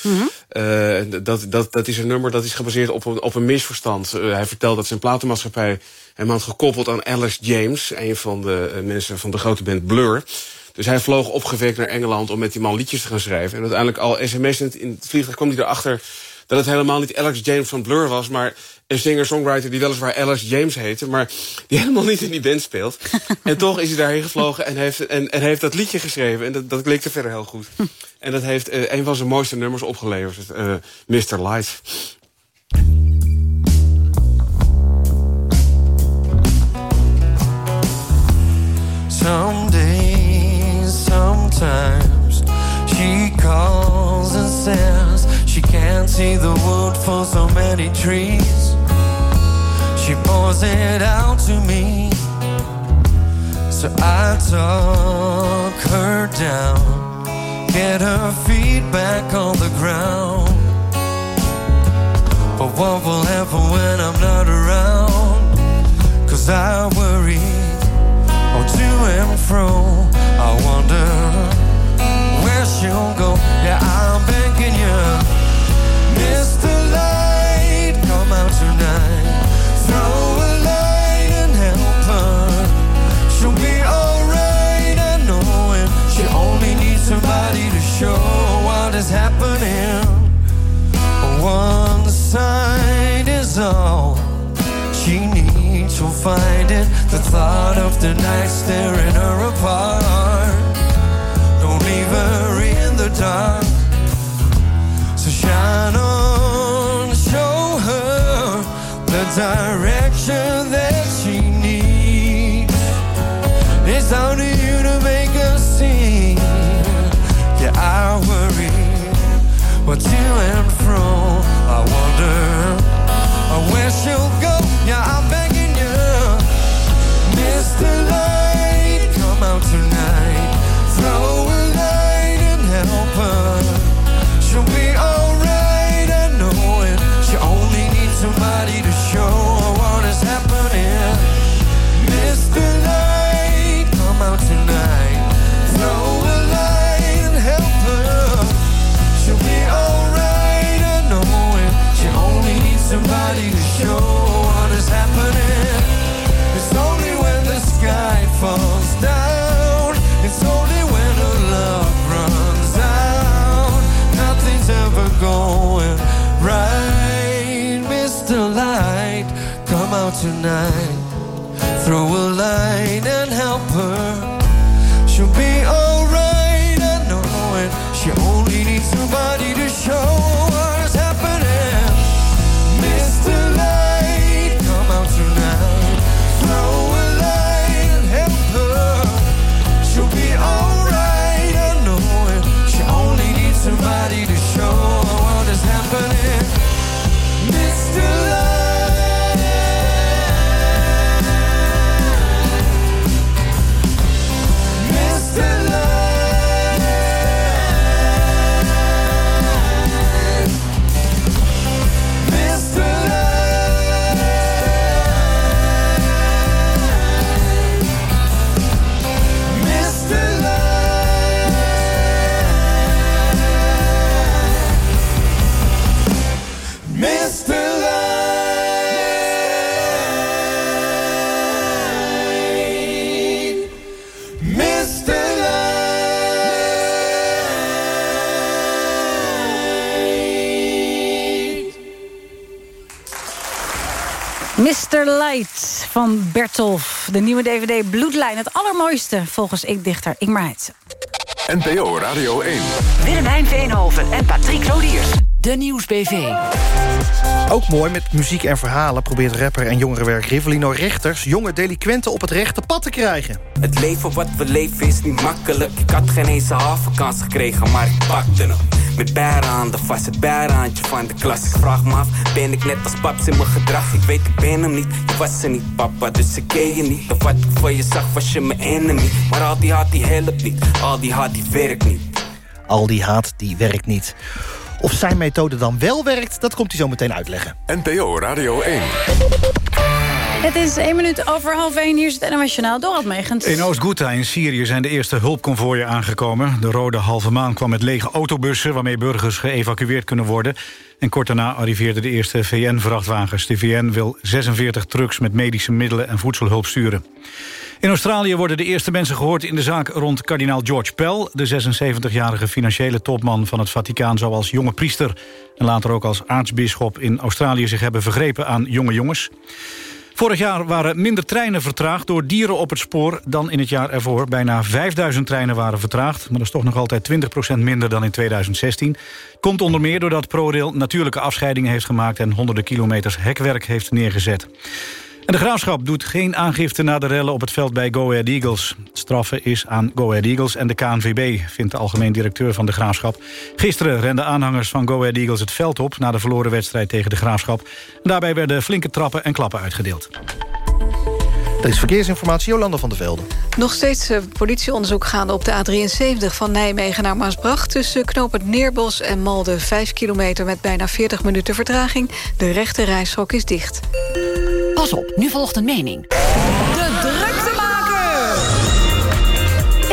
Eh, dat, dat, dat is een nummer dat is gebaseerd op een, op een misverstand. Hij vertelt dat zijn platenmaatschappij hem had gekoppeld aan Alice James... een van de mensen van de grote band Blur. Dus hij vloog opgewekt naar Engeland om met die man liedjes te gaan schrijven. En uiteindelijk al sms'end in het vliegtuig kwam hij erachter... dat het helemaal niet Alex James van Blur was... maar een singer-songwriter die weliswaar Alice James heette... maar die helemaal niet in die band speelt. en toch is hij daarheen gevlogen en heeft, en, en heeft dat liedje geschreven. En dat, dat klikte verder heel goed. en dat heeft eh, een van zijn mooiste nummers opgeleverd. eh Mr. Light. Sometimes she calls and says she can't see the wood for so many trees. She pours it out to me, so I talk her down, get her feet back on the ground. But what will happen when I'm not around? Cause I worry or to and fro. I wonder she'll go. Yeah, I'm begging you, Mr. Light, come out tonight. Throw a light and help her. She'll be alright, I know it. She only needs somebody to show what is happening. One side is all she needs, she'll find it. The thought of the night staring her apart. Her in the dark. So shine on, show her the direction that she needs. It's down to you to make her see. Van Bertolf. De nieuwe DVD Bloedlijn. Het allermooiste volgens ik-dichter Ingmar Heitse. NPO Radio 1. Willemijn Veenhoven en Patrick Lodiers. De Nieuwsbv. Ook mooi, met muziek en verhalen probeert rapper en jongerenwerk Rivelino Rechters... jonge delinquenten op het rechte pad te krijgen. Het leven wat we leven is niet makkelijk. Ik had geen eens een halve kans gekregen, maar ik pakte hem. Met bijraanden vast, het bijraandje van de klas. Ik vraag me af, ben ik net als paps in mijn gedrag? Ik weet, ik ben hem niet, je was er niet, papa, dus ik ken je niet. Of wat ik voor je zag, was je mijn enemy. Maar al die haat, die helpt niet, al die haat, die werkt niet. Al die haat, die werkt niet. Of zijn methode dan wel werkt, dat komt hij zo meteen uitleggen. NPO Radio 1. Het is één minuut over half één. Hier is het NOS Journaal. Dorald Megens. In Oost-Ghouta in Syrië zijn de eerste hulpconvooien aangekomen. De rode halve maan kwam met lege autobussen... waarmee burgers geëvacueerd kunnen worden. En kort daarna arriveerden de eerste VN-vrachtwagens. De VN wil 46 trucks met medische middelen en voedselhulp sturen. In Australië worden de eerste mensen gehoord in de zaak rond kardinaal George Pell. De 76-jarige financiële topman van het Vaticaan zou als jonge priester... en later ook als aartsbisschop in Australië zich hebben vergrepen aan jonge jongens. Vorig jaar waren minder treinen vertraagd door dieren op het spoor dan in het jaar ervoor. Bijna 5000 treinen waren vertraagd, maar dat is toch nog altijd 20% minder dan in 2016. Komt onder meer doordat ProRail natuurlijke afscheidingen heeft gemaakt en honderden kilometers hekwerk heeft neergezet. En de Graafschap doet geen aangifte na de rellen op het veld bij Go Ahead Eagles. Het straffen is aan Go Ahead Eagles en de KNVB, vindt de algemeen directeur van de Graafschap. Gisteren renden aanhangers van Go Ahead Eagles het veld op... na de verloren wedstrijd tegen de Graafschap. En daarbij werden flinke trappen en klappen uitgedeeld. Er is verkeersinformatie, Jolanda van der Velde. Nog steeds uh, politieonderzoek gaande op de A73 van Nijmegen naar Maasbracht... tussen knooppunt Neerbos en Malden 5 kilometer met bijna 40 minuten vertraging. De rechte reishok is dicht. Pas op, nu volgt een mening. De druktemaker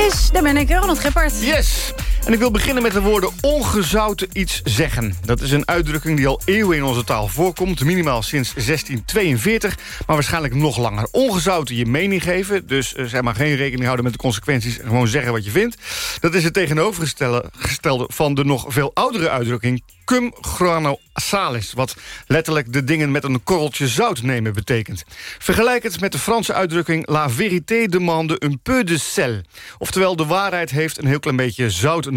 is de manneke Ronald Gippert. Yes! En ik wil beginnen met de woorden ongezouten iets zeggen. Dat is een uitdrukking die al eeuwen in onze taal voorkomt. Minimaal sinds 1642, maar waarschijnlijk nog langer. Ongezouten je mening geven, dus uh, zeg maar geen rekening houden met de consequenties... en gewoon zeggen wat je vindt. Dat is het tegenovergestelde van de nog veel oudere uitdrukking... cum grano salis, wat letterlijk de dingen met een korreltje zout nemen betekent. Vergelijk het met de Franse uitdrukking... la vérité demande un peu de sel. Oftewel, de waarheid heeft een heel klein beetje zout.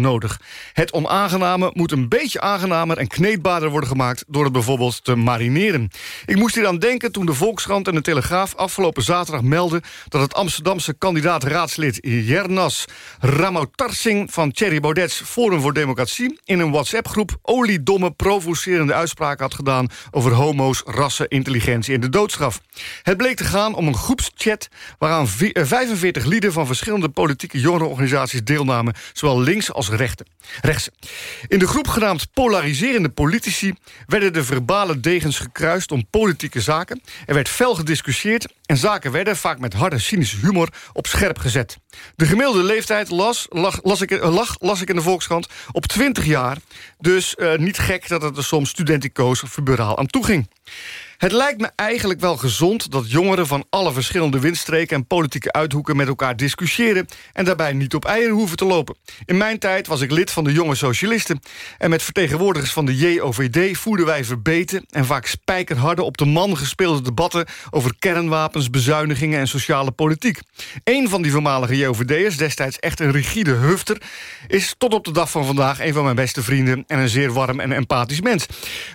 Het onaangename moet een beetje aangenamer en kneedbaarder worden gemaakt... door het bijvoorbeeld te marineren. Ik moest hier aan denken toen de Volkskrant en de Telegraaf... afgelopen zaterdag melden dat het Amsterdamse kandidaat-raadslid... Jernas Ramotarsing van Thierry Baudet's Forum voor Democratie... in een WhatsApp-groep oliedomme, provocerende uitspraken had gedaan... over homo's, rassen, intelligentie en de doodstraf. Het bleek te gaan om een groepschat... waaraan 45 lieden van verschillende politieke jongerenorganisaties deelnamen... zowel links als rechten. rechtse. In de groep genaamd Polariserende Politici... werden de verbale degens gekruist om politieke zaken. Er werd fel gediscussieerd en zaken werden, vaak met harde cynische humor, op scherp gezet. De gemiddelde leeftijd las, lag, las, ik, lag, las ik in de Volkskrant op 20 jaar. Dus uh, niet gek dat het er soms studenticoos of aan toe ging. Het lijkt me eigenlijk wel gezond dat jongeren van alle verschillende windstreken en politieke uithoeken met elkaar discussiëren en daarbij niet op eieren hoeven te lopen. In mijn tijd was ik lid van de Jonge Socialisten en met vertegenwoordigers van de JOVD voerden wij verbeten en vaak spijkerharde op de man gespeelde debatten over kernwapens, bezuinigingen en sociale politiek. Een van die voormalige JOVD'ers, destijds echt een rigide hufter, is tot op de dag van vandaag een van mijn beste vrienden en een zeer warm en empathisch mens.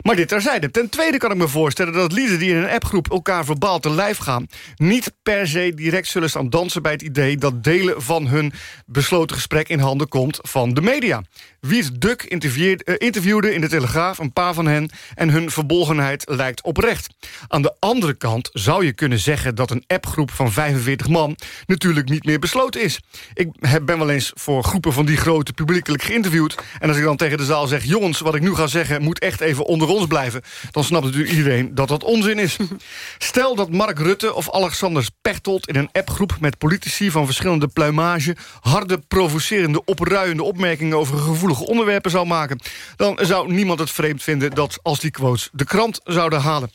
Maar dit terzijde. Ten tweede kan ik me voorstellen dat lieden die in een appgroep elkaar verbaal te lijf gaan... niet per se direct zullen staan dansen bij het idee... dat delen van hun besloten gesprek in handen komt van de media. Wiert Duk uh, interviewde in de Telegraaf een paar van hen... en hun verbolgenheid lijkt oprecht. Aan de andere kant zou je kunnen zeggen... dat een appgroep van 45 man natuurlijk niet meer besloten is. Ik ben wel eens voor groepen van die grote publiekelijk geïnterviewd... en als ik dan tegen de zaal zeg... jongens, wat ik nu ga zeggen moet echt even onder ons blijven... dan snapt natuurlijk iedereen dat dat onzin is. Stel dat Mark Rutte of Alexander Pechtold... in een appgroep met politici van verschillende pluimage... harde, provocerende, opruiende opmerkingen over gevoel onderwerpen zou maken... dan zou niemand het vreemd vinden dat als die quotes de krant zouden halen.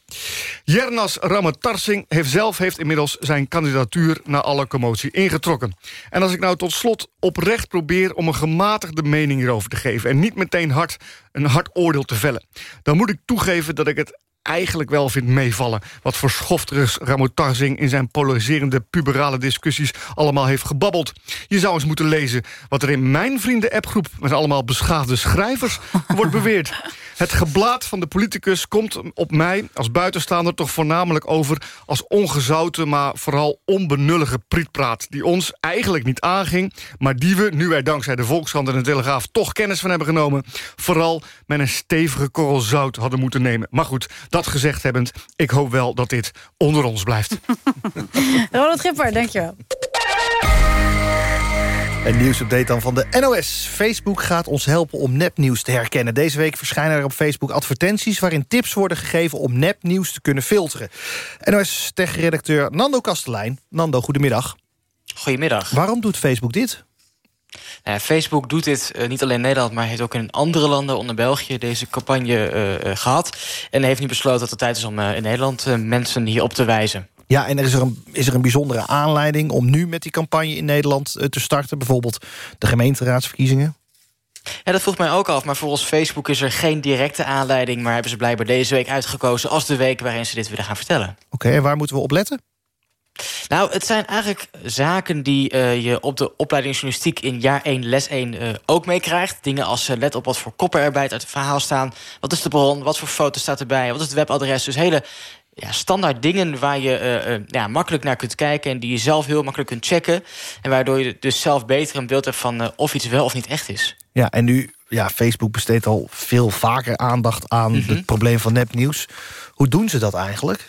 Jernas Ramatarsing heeft zelf heeft inmiddels zijn kandidatuur... na alle commotie ingetrokken. En als ik nou tot slot oprecht probeer om een gematigde mening hierover te geven... en niet meteen hard, een hard oordeel te vellen... dan moet ik toegeven dat ik het eigenlijk wel vind meevallen. Wat voor schofteris Ramotarzing in zijn polariserende puberale discussies allemaal heeft gebabbeld. Je zou eens moeten lezen wat er in mijn vrienden-appgroep... met allemaal beschaafde schrijvers wordt beweerd. Het geblaad van de politicus komt op mij als buitenstaander... toch voornamelijk over als ongezouten, maar vooral onbenullige prietpraat... die ons eigenlijk niet aanging, maar die we, nu wij dankzij de Volkskrant en de Telegraaf... toch kennis van hebben genomen, vooral met een stevige korrel zout hadden moeten nemen. Maar goed, dat gezegd hebbend, ik hoop wel dat dit onder ons blijft. Ronald Gipper, dankjewel. Een nieuwsupdate dan van de NOS. Facebook gaat ons helpen om nepnieuws te herkennen. Deze week verschijnen er op Facebook advertenties... waarin tips worden gegeven om nepnieuws te kunnen filteren. NOS-tech-redacteur Nando Kastelein. Nando, goedemiddag. Goedemiddag. Waarom doet Facebook dit? Nou ja, Facebook doet dit uh, niet alleen in Nederland... maar heeft ook in andere landen onder België deze campagne uh, uh, gehad. En heeft nu besloten dat het tijd is om in Nederland mensen hierop te wijzen. Ja, en er is, er een, is er een bijzondere aanleiding om nu met die campagne in Nederland te starten? Bijvoorbeeld de gemeenteraadsverkiezingen? Ja, dat vroeg mij ook af. Maar volgens Facebook is er geen directe aanleiding... maar hebben ze blijkbaar deze week uitgekozen als de week... waarin ze dit willen gaan vertellen. Oké, okay, en waar moeten we op letten? Nou, het zijn eigenlijk zaken die uh, je op de opleiding journalistiek... in jaar 1, les 1 uh, ook meekrijgt. Dingen als uh, let op wat voor koppen erbij uit het verhaal staan. Wat is de bron? Wat voor foto staat erbij? Wat is het webadres? Dus hele ja, standaard dingen waar je uh, uh, ja, makkelijk naar kunt kijken... en die je zelf heel makkelijk kunt checken. En waardoor je dus zelf beter een beeld hebt van uh, of iets wel of niet echt is. Ja, en nu, ja, Facebook besteedt al veel vaker aandacht aan mm -hmm. het probleem van nepnieuws. Hoe doen ze dat eigenlijk?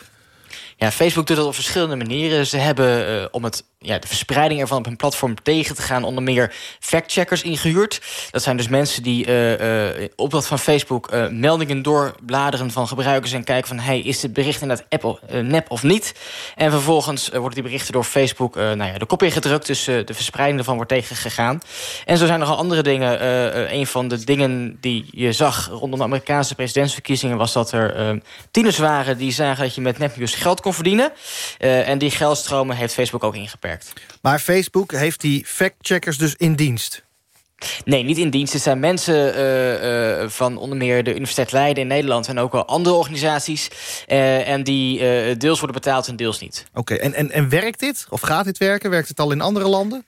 Ja, Facebook doet dat op verschillende manieren. Ze hebben, om het, ja, de verspreiding ervan op hun platform tegen te gaan... onder meer factcheckers ingehuurd. Dat zijn dus mensen die uh, op dat van Facebook meldingen doorbladeren van gebruikers... en kijken van, hey, is dit bericht inderdaad app, nep of niet? En vervolgens worden die berichten door Facebook nou ja, de kop ingedrukt... dus de verspreiding ervan wordt tegengegaan. En zo zijn er andere dingen. een van de dingen die je zag rondom de Amerikaanse presidentsverkiezingen... was dat er tieners waren die zagen dat je met nepnieuws geld kon verdienen. En die geldstromen heeft Facebook ook Maar Facebook heeft die factcheckers dus in dienst? Nee, niet in dienst. Het zijn mensen uh, uh, van onder meer de Universiteit Leiden in Nederland... en ook wel andere organisaties. Uh, en die deels worden betaald en deels niet. Oké, okay. en, en, en werkt dit? Of gaat dit werken? Werkt het al in andere landen?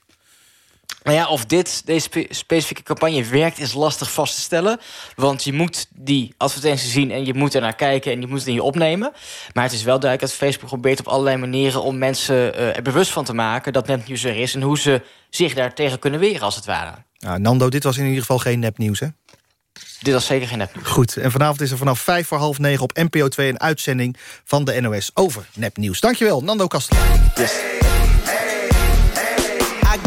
Nou ja, of dit, deze spe specifieke campagne werkt is lastig vast te stellen. Want je moet die advertentie zien en je moet er naar kijken... en je moet het in je opnemen. Maar het is wel duidelijk dat Facebook probeert op allerlei manieren... om mensen uh, er bewust van te maken dat nepnieuws er is... en hoe ze zich daartegen kunnen weren, als het ware. Ja, Nando, dit was in ieder geval geen nepnieuws, hè? Dit was zeker geen nepnieuws. Goed, en vanavond is er vanaf vijf voor half negen op NPO 2... een uitzending van de NOS over nepnieuws. Dankjewel, Nando Kastler. Yes.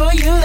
For you,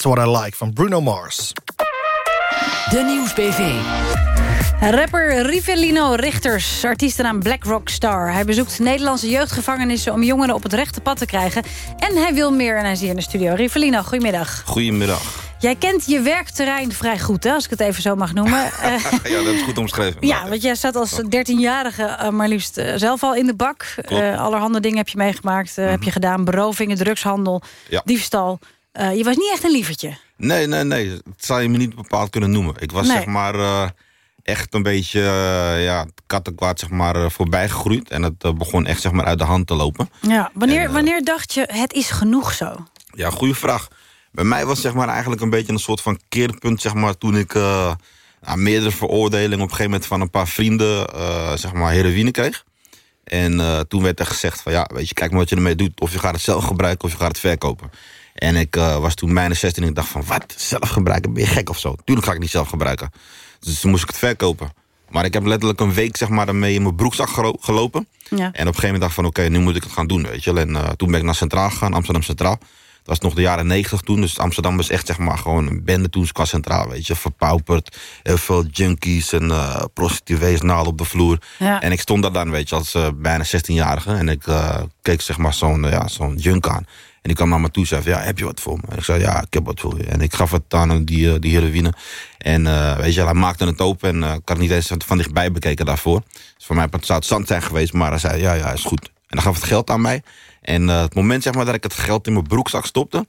That's What I Like van Bruno Mars. De Nieuwsbv. Rapper Rivellino Richters, artiestennaam Black Rock Star. Hij bezoekt Nederlandse jeugdgevangenissen om jongeren op het rechte pad te krijgen. En hij wil meer en hij is hier in de studio. Rivellino, goedemiddag. Goedemiddag. Jij kent je werkterrein vrij goed, hè, als ik het even zo mag noemen. Eh, ja, dat is goed omschreven. ja, want jij staat als 13-jarige eh, maar liefst eh, zelf al in de bak. Eh, allerhande dingen heb je meegemaakt, eh, heb je gedaan. Berovingen, drugshandel, Ja. diefstal. Eh, je was niet echt een lievertje. Nee, nee, nee. Dat zou je me niet bepaald kunnen noemen. Ik was Nee. zeg maar eh, echt een beetje uh, ja, kattenkwaad zeg maar, eh, voorbij gegroeid. En het eh, begon echt zeg maar, uit de hand te lopen. Ja, wanneer, wanneer dacht je, het is genoeg zo? Ja, goede vraag. Bij mij was zeg maar, eigenlijk een beetje een soort van keerpunt... Zeg maar, toen ik eh, nou, meerdere veroordelingen op een gegeven moment... van een paar vrienden eh, zeg maar, heroïne kreeg. En eh, toen werd er gezegd van ja, weet je, kijk maar wat je ermee doet. Of je gaat het zelf gebruiken of je gaat het verkopen. En ik eh, was toen bijna 16 en ik dacht van wat, zelf gebruiken? Ben je gek of zo? Tuurlijk ga ik niet zelf gebruiken. Dus toen moest ik het verkopen. Maar ik heb letterlijk een week zeg maar, daarmee in mijn broekzak gelo- gelopen. Ja. En op een gegeven moment dacht ik van oké, nu moet ik het gaan doen. Weet je. En eh, toen ben ik naar Centraal gegaan, Amsterdam Centraal. Dat was nog de jaren 90 toen. Dus Amsterdam was echt zeg maar gewoon een bende toen qua Centraal. Weet je, verpauperd. Heel veel junkies en eh prostituees naal op de vloer. Ja. En ik stond daar dan, weet je, als bijna 16-jarige. En ik keek zeg maar zo'n ja, zo'n junk aan. En die kwam naar me toe en zei ja, heb je wat voor me? En ik zei, ja, ik heb wat voor je. En ik gaf het aan die, eh, die heroïne. En eh, weet je, hij maakte het open en eh, ik had niet eens van dichtbij bekeken daarvoor. Dus voor mij zou het zand zijn geweest, maar hij zei, ja, ja, is goed. En dan gaf het geld aan mij. En het moment zeg maar, dat ik het geld in mijn broekzak stopte...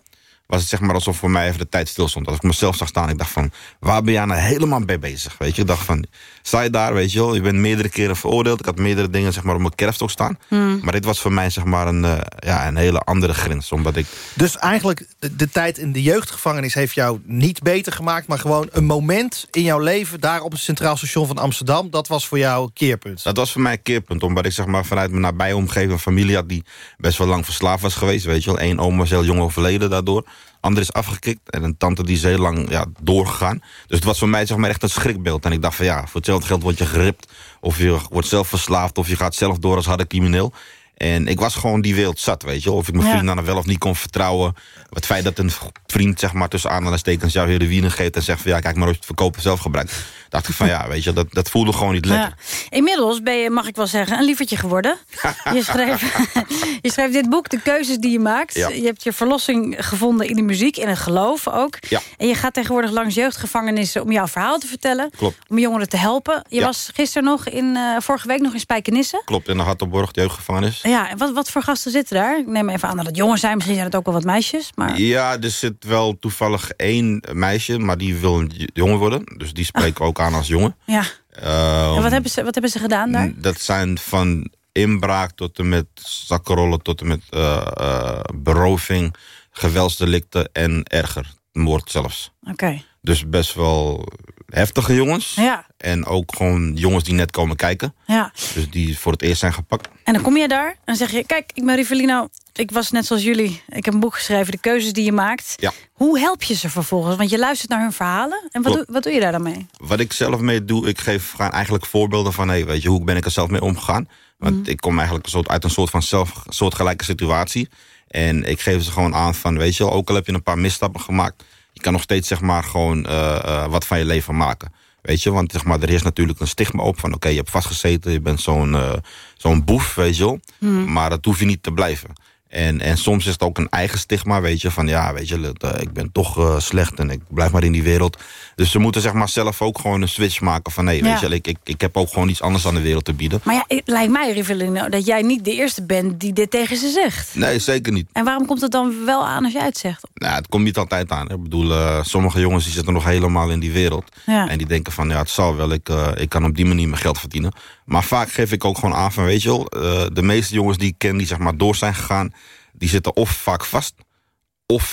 was het zeg maar alsof voor mij even de tijd stil stond. Als ik mezelf zag staan, ik dacht van... waar ben jij nou helemaal mee bezig? Weet je, ik dacht van... sta je daar, weet je wel, je bent meerdere keren veroordeeld. Ik had meerdere dingen zeg maar, op mijn kerfstok staan. Hmm. Maar dit was voor mij zeg maar, een, eh, ja, een hele andere grens. Omdat ik... Dus eigenlijk, de, de tijd in de jeugdgevangenis heeft jou niet beter gemaakt... maar gewoon een moment in jouw leven... daar op het Centraal Station van Amsterdam... dat was voor jou een keerpunt. Dat was voor mij een keerpunt. Omdat ik zeg maar, vanuit mijn nabije omgeving een familie had... die best wel lang verslaafd was geweest. Weet je wel. Eén oom was heel jong overleden daardoor. Ander is afgekikt. En een tante die is heel lang ja, doorgegaan. Dus het was voor mij zeg maar, echt een schrikbeeld. En ik dacht van ja, voor hetzelfde geld word je geript. Of je wordt zelf verslaafd. Of je gaat zelf door als harde crimineel. En ik was gewoon die wereld zat, weet je. Of ik mijn Ja. vrienden dan wel of niet kon vertrouwen. Het feit dat een vriend, zeg maar, tussen aanhalingstekens jou heroïne geeft... en zegt van ja, kijk maar of je het verkopen zelf gebruikt. Dacht ik van ja, weet je, dat, dat voelde gewoon niet lekker. Ja. Inmiddels ben je, mag ik wel zeggen, een lievertje geworden. je, schreef, je schreef dit boek, De keuzes die je maakt. Ja. Je hebt je verlossing gevonden in de muziek, in het geloof ook. Ja. En je gaat tegenwoordig langs jeugdgevangenissen om jouw verhaal te vertellen. Klopt. Om jongeren te helpen. Je was gisteren nog, in, eh, vorige week nog in Spijkenisse. Klopt, in de Hartenborg, de jeugdgevangenis. Ja, en wat, wat voor gasten zitten daar? Ik neem even aan dat het jongens zijn. Misschien zijn het ook wel wat meisjes. Maar... Ja, er zit wel toevallig één meisje, maar die wil een j- jongen worden. Dus die spreken we ook als jongen. Ja. Ehm, En wat hebben, ze, wat hebben ze gedaan daar? Dat zijn van inbraak tot en met zakkenrollen, tot en met eh, eh, beroving, geweldsdelicten en erger. Moord zelfs. Oké. Dus best wel heftige jongens. Ja. En ook gewoon jongens die net komen kijken. Ja. Dus die voor het eerst zijn gepakt. En dan kom je daar en zeg je... kijk, ik ben Rivelino, ik was net zoals jullie. Ik heb een boek geschreven, De keuzes die je maakt. Ja. Hoe help je ze vervolgens? Want je luistert naar hun verhalen. En wat, doe, wat doe je daar dan mee? Wat ik zelf mee doe, ik geef eigenlijk voorbeelden van... Hey, weet je, hoe ben ik er zelf mee omgegaan? Want Mhm. ik kom eigenlijk een soort, uit een soort van zelf, soortgelijke situatie. En ik geef ze gewoon aan van, weet je wel, ook al heb je een paar misstappen gemaakt... je kan nog steeds zeg maar gewoon eh, eh, wat van je leven maken. Weet je, want zeg maar, er is natuurlijk een stigma op van... oké, je hebt vastgezeten, je bent zo'n eh, zo'n boef, weet je wel. Hmm. Maar dat hoef je niet te blijven. En, en soms is het ook een eigen stigma, weet je, van ja, weet je, ik ben toch eh, slecht en ik blijf maar in die wereld. Dus ze moeten zeg maar zelf ook gewoon een switch maken van nee, Ja. weet je, ik, ik, ik heb ook gewoon iets anders aan de wereld te bieden. Maar ja, het lijkt mij, Rivellino, dat jij niet de eerste bent die dit tegen ze zegt. Nee, zeker niet. En waarom komt het dan wel aan als jij het zegt? Nou, het komt niet altijd aan. Ik bedoel, eh, sommige jongens die zitten nog helemaal in die wereld. Ja. En die denken van, ja, het zal wel, ik, eh, ik kan op die manier mijn geld verdienen. Maar vaak geef ik ook gewoon aan van, weet je wel... eh, de meeste jongens die ik ken, die zeg maar door zijn gegaan... die zitten of vaak vast... of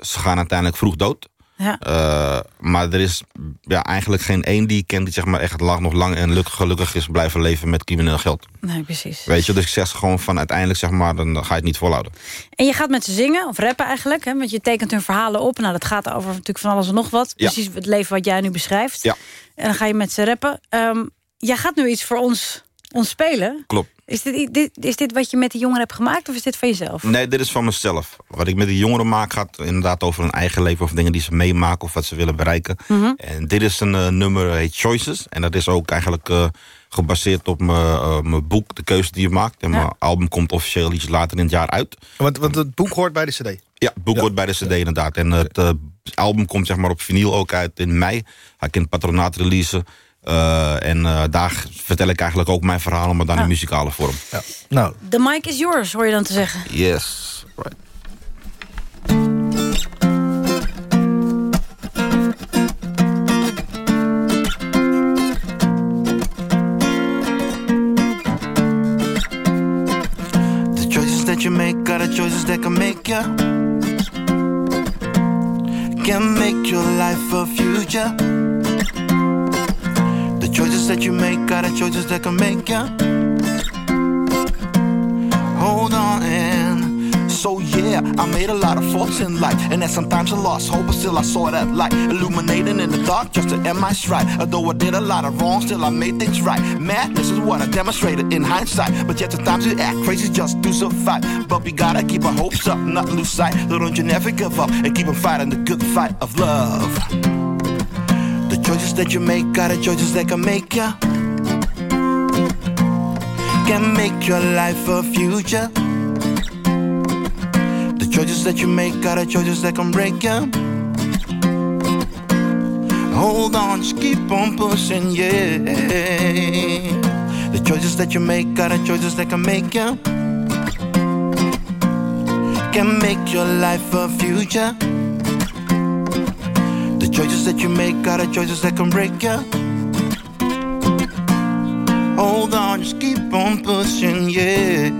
ze gaan uiteindelijk vroeg dood. Ja. Eh, maar er is ja, eigenlijk geen één die ik ken... die zeg maar echt lang, nog lang en gelukkig, gelukkig is blijven leven met crimineel geld. Nee, precies. Weet je, dus ik zeg ze gewoon van uiteindelijk zeg maar... dan ga je het niet volhouden. En je gaat met ze zingen, of rappen eigenlijk. Hè? Want je tekent hun verhalen op. Nou, dat gaat over natuurlijk van alles en nog wat. Ja. Precies het leven wat jij nu beschrijft. Ja. En dan ga je met ze rappen. Ehm, jij gaat nu iets voor ons, ons spelen. Klopt. Is dit, is dit wat je met die jongeren hebt gemaakt? Of is dit van jezelf? Nee, dit is van mezelf. Wat ik met die jongeren maak gaat inderdaad over hun eigen leven... of dingen die ze meemaken of wat ze willen bereiken. Mhm. En dit is een eh, nummer, heet Choices. En dat is ook eigenlijk eh, gebaseerd op mijn eh, mijn boek... De Keuze die je maakt. En mijn album komt officieel iets later in het jaar uit. Want, want het boek hoort bij de cd. Ja, het boek hoort bij de cd inderdaad. En het eh, album komt zeg maar op vinyl ook uit in mei. Ga ik in het patronaat releasen. Eh, en eh, daar vertel ik eigenlijk ook mijn verhalen... maar dan in muzikale vorm. Nou, The mic is yours, hoor je dan te zeggen. Yes, right. The choices that you make are the choices that can make you. Can make your life a future. Choices that you make are the choices that can make you. Hold on and so yeah, I made a lot of faults in life, and that sometimes I lost hope, but still I saw that light, illuminating in the dark just to end my stride. Although I did a lot of wrong, still I made things right. Madness is what I demonstrated in hindsight, but yet sometimes you act crazy just to survive. But we gotta keep our hopes up, not lose sight. So don't you never give up, and keep on fighting the good fight of love. The choices that you make are the choices that can make ya. Can make your life a future. The choices that you make are the choices that can break you. Hold on, just keep on pushing, yeah. The choices that you make are the choices that can make you. Can make your life a future. The choices that you make are the choices that can break you. Hold on, just keep on pushing, yeah.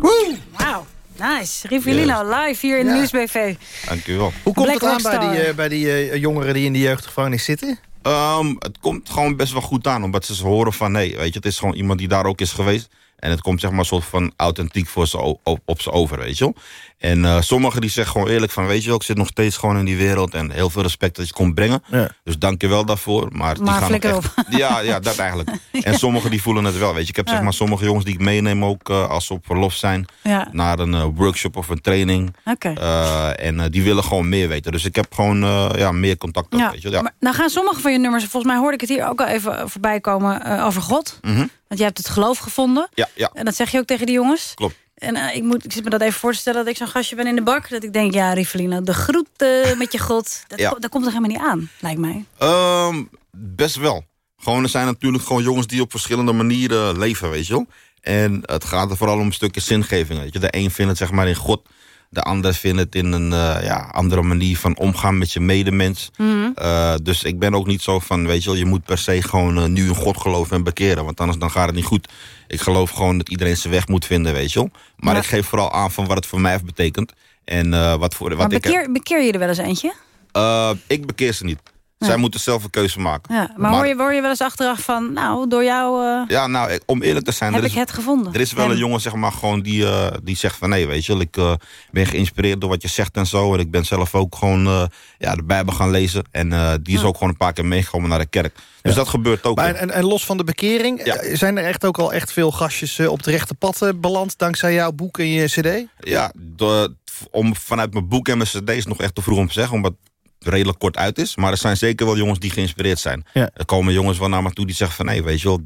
Woo! Wauw, nice. Rivellino live hier in de Nieuwsbv. Dankjewel. Hoe komt Black het aan bij die, eh, bij die eh, jongeren die in de jeugdgevangenis zitten? Ehm, het komt gewoon best wel goed aan. Omdat ze ze horen van, nee, weet je, het is gewoon iemand die daar ook is geweest. En het komt zeg maar een soort van authentiek voor ze op, op ze over, weet je wel. En eh, sommigen die zeggen gewoon eerlijk van, weet je wel, ik zit nog steeds gewoon in die wereld. En heel veel respect dat je komt brengen. Ja. Dus dank je wel daarvoor. Maar, die gaan echt, Ja, ja, dat eigenlijk. En sommigen die voelen het wel, weet je. Ik heb zeg maar sommige jongens die ik meeneem ook eh, als ze op verlof zijn. Ja. Naar een eh, workshop of een training. Oké. Eh, en die willen gewoon meer weten. Dus ik heb gewoon eh, ja, meer contact ook, Ja, weet je wel. Ja. maar nou gaan sommige van je nummers... volgens mij hoorde ik het hier ook al even voorbij komen over God. Mhm. Want jij hebt het geloof gevonden. Ja, ja. En dat zeg je ook tegen die jongens. Klopt. En eh, ik, moet, ik zit me dat even voor te stellen dat ik zo'n gastje ben in de bak. Dat ik denk, ja, Rivelina, de groeten met je God. Dat, Ja. ko- dat komt er helemaal niet aan, lijkt mij. Ehm, best wel. Gewoon, er zijn natuurlijk gewoon jongens die op verschillende manieren leven, weet je wel. En het gaat er vooral om een stukje zingeving, weet je. De een vindt het zeg maar in God. De ander vindt het in een eh, ja, andere manier van omgaan met je medemens. Mhm. Eh, dus ik ben ook niet zo van, weet je wel, je moet per se gewoon eh, nu in God geloven en bekeren. Want anders dan gaat het niet goed. Ik geloof gewoon dat iedereen zijn weg moet vinden, weet je wel. Maar Ja. ik geef vooral aan van wat het voor mij heeft betekend. En wat voor wat maar ik heb. bekeer, je er wel eens eentje? Ik bekeer ze niet. Ja. Zij moeten zelf een keuze maken. Ja, maar, hoor, je, hoor je wel eens achteraf van... nou, door jou eh, Ja, nou, ik- om eerlijk te zijn... heb er ik het gevonden. Er is wel een jongen, zeg maar, gewoon die, eh, die zegt van... nee, weet je wel, ik eh, ben geïnspireerd door wat je zegt en zo. En ik ben zelf ook gewoon eh, ja, de Bijbel gaan lezen. En eh, die is ook gewoon een paar keer meegekomen naar de kerk. Dus dat gebeurt ook. Maar en, en los van de bekering, zijn er echt ook al echt veel gastjes op het rechte pad beland... dankzij jouw boek en je cd? Ja, de- om, vanuit mijn boek en mijn cd is nog echt te vroeg om te zeggen... omdat redelijk kort uit is. Maar er zijn zeker wel jongens die geïnspireerd zijn. Er komen jongens wel naar me toe die zeggen van... nee, weet je wel,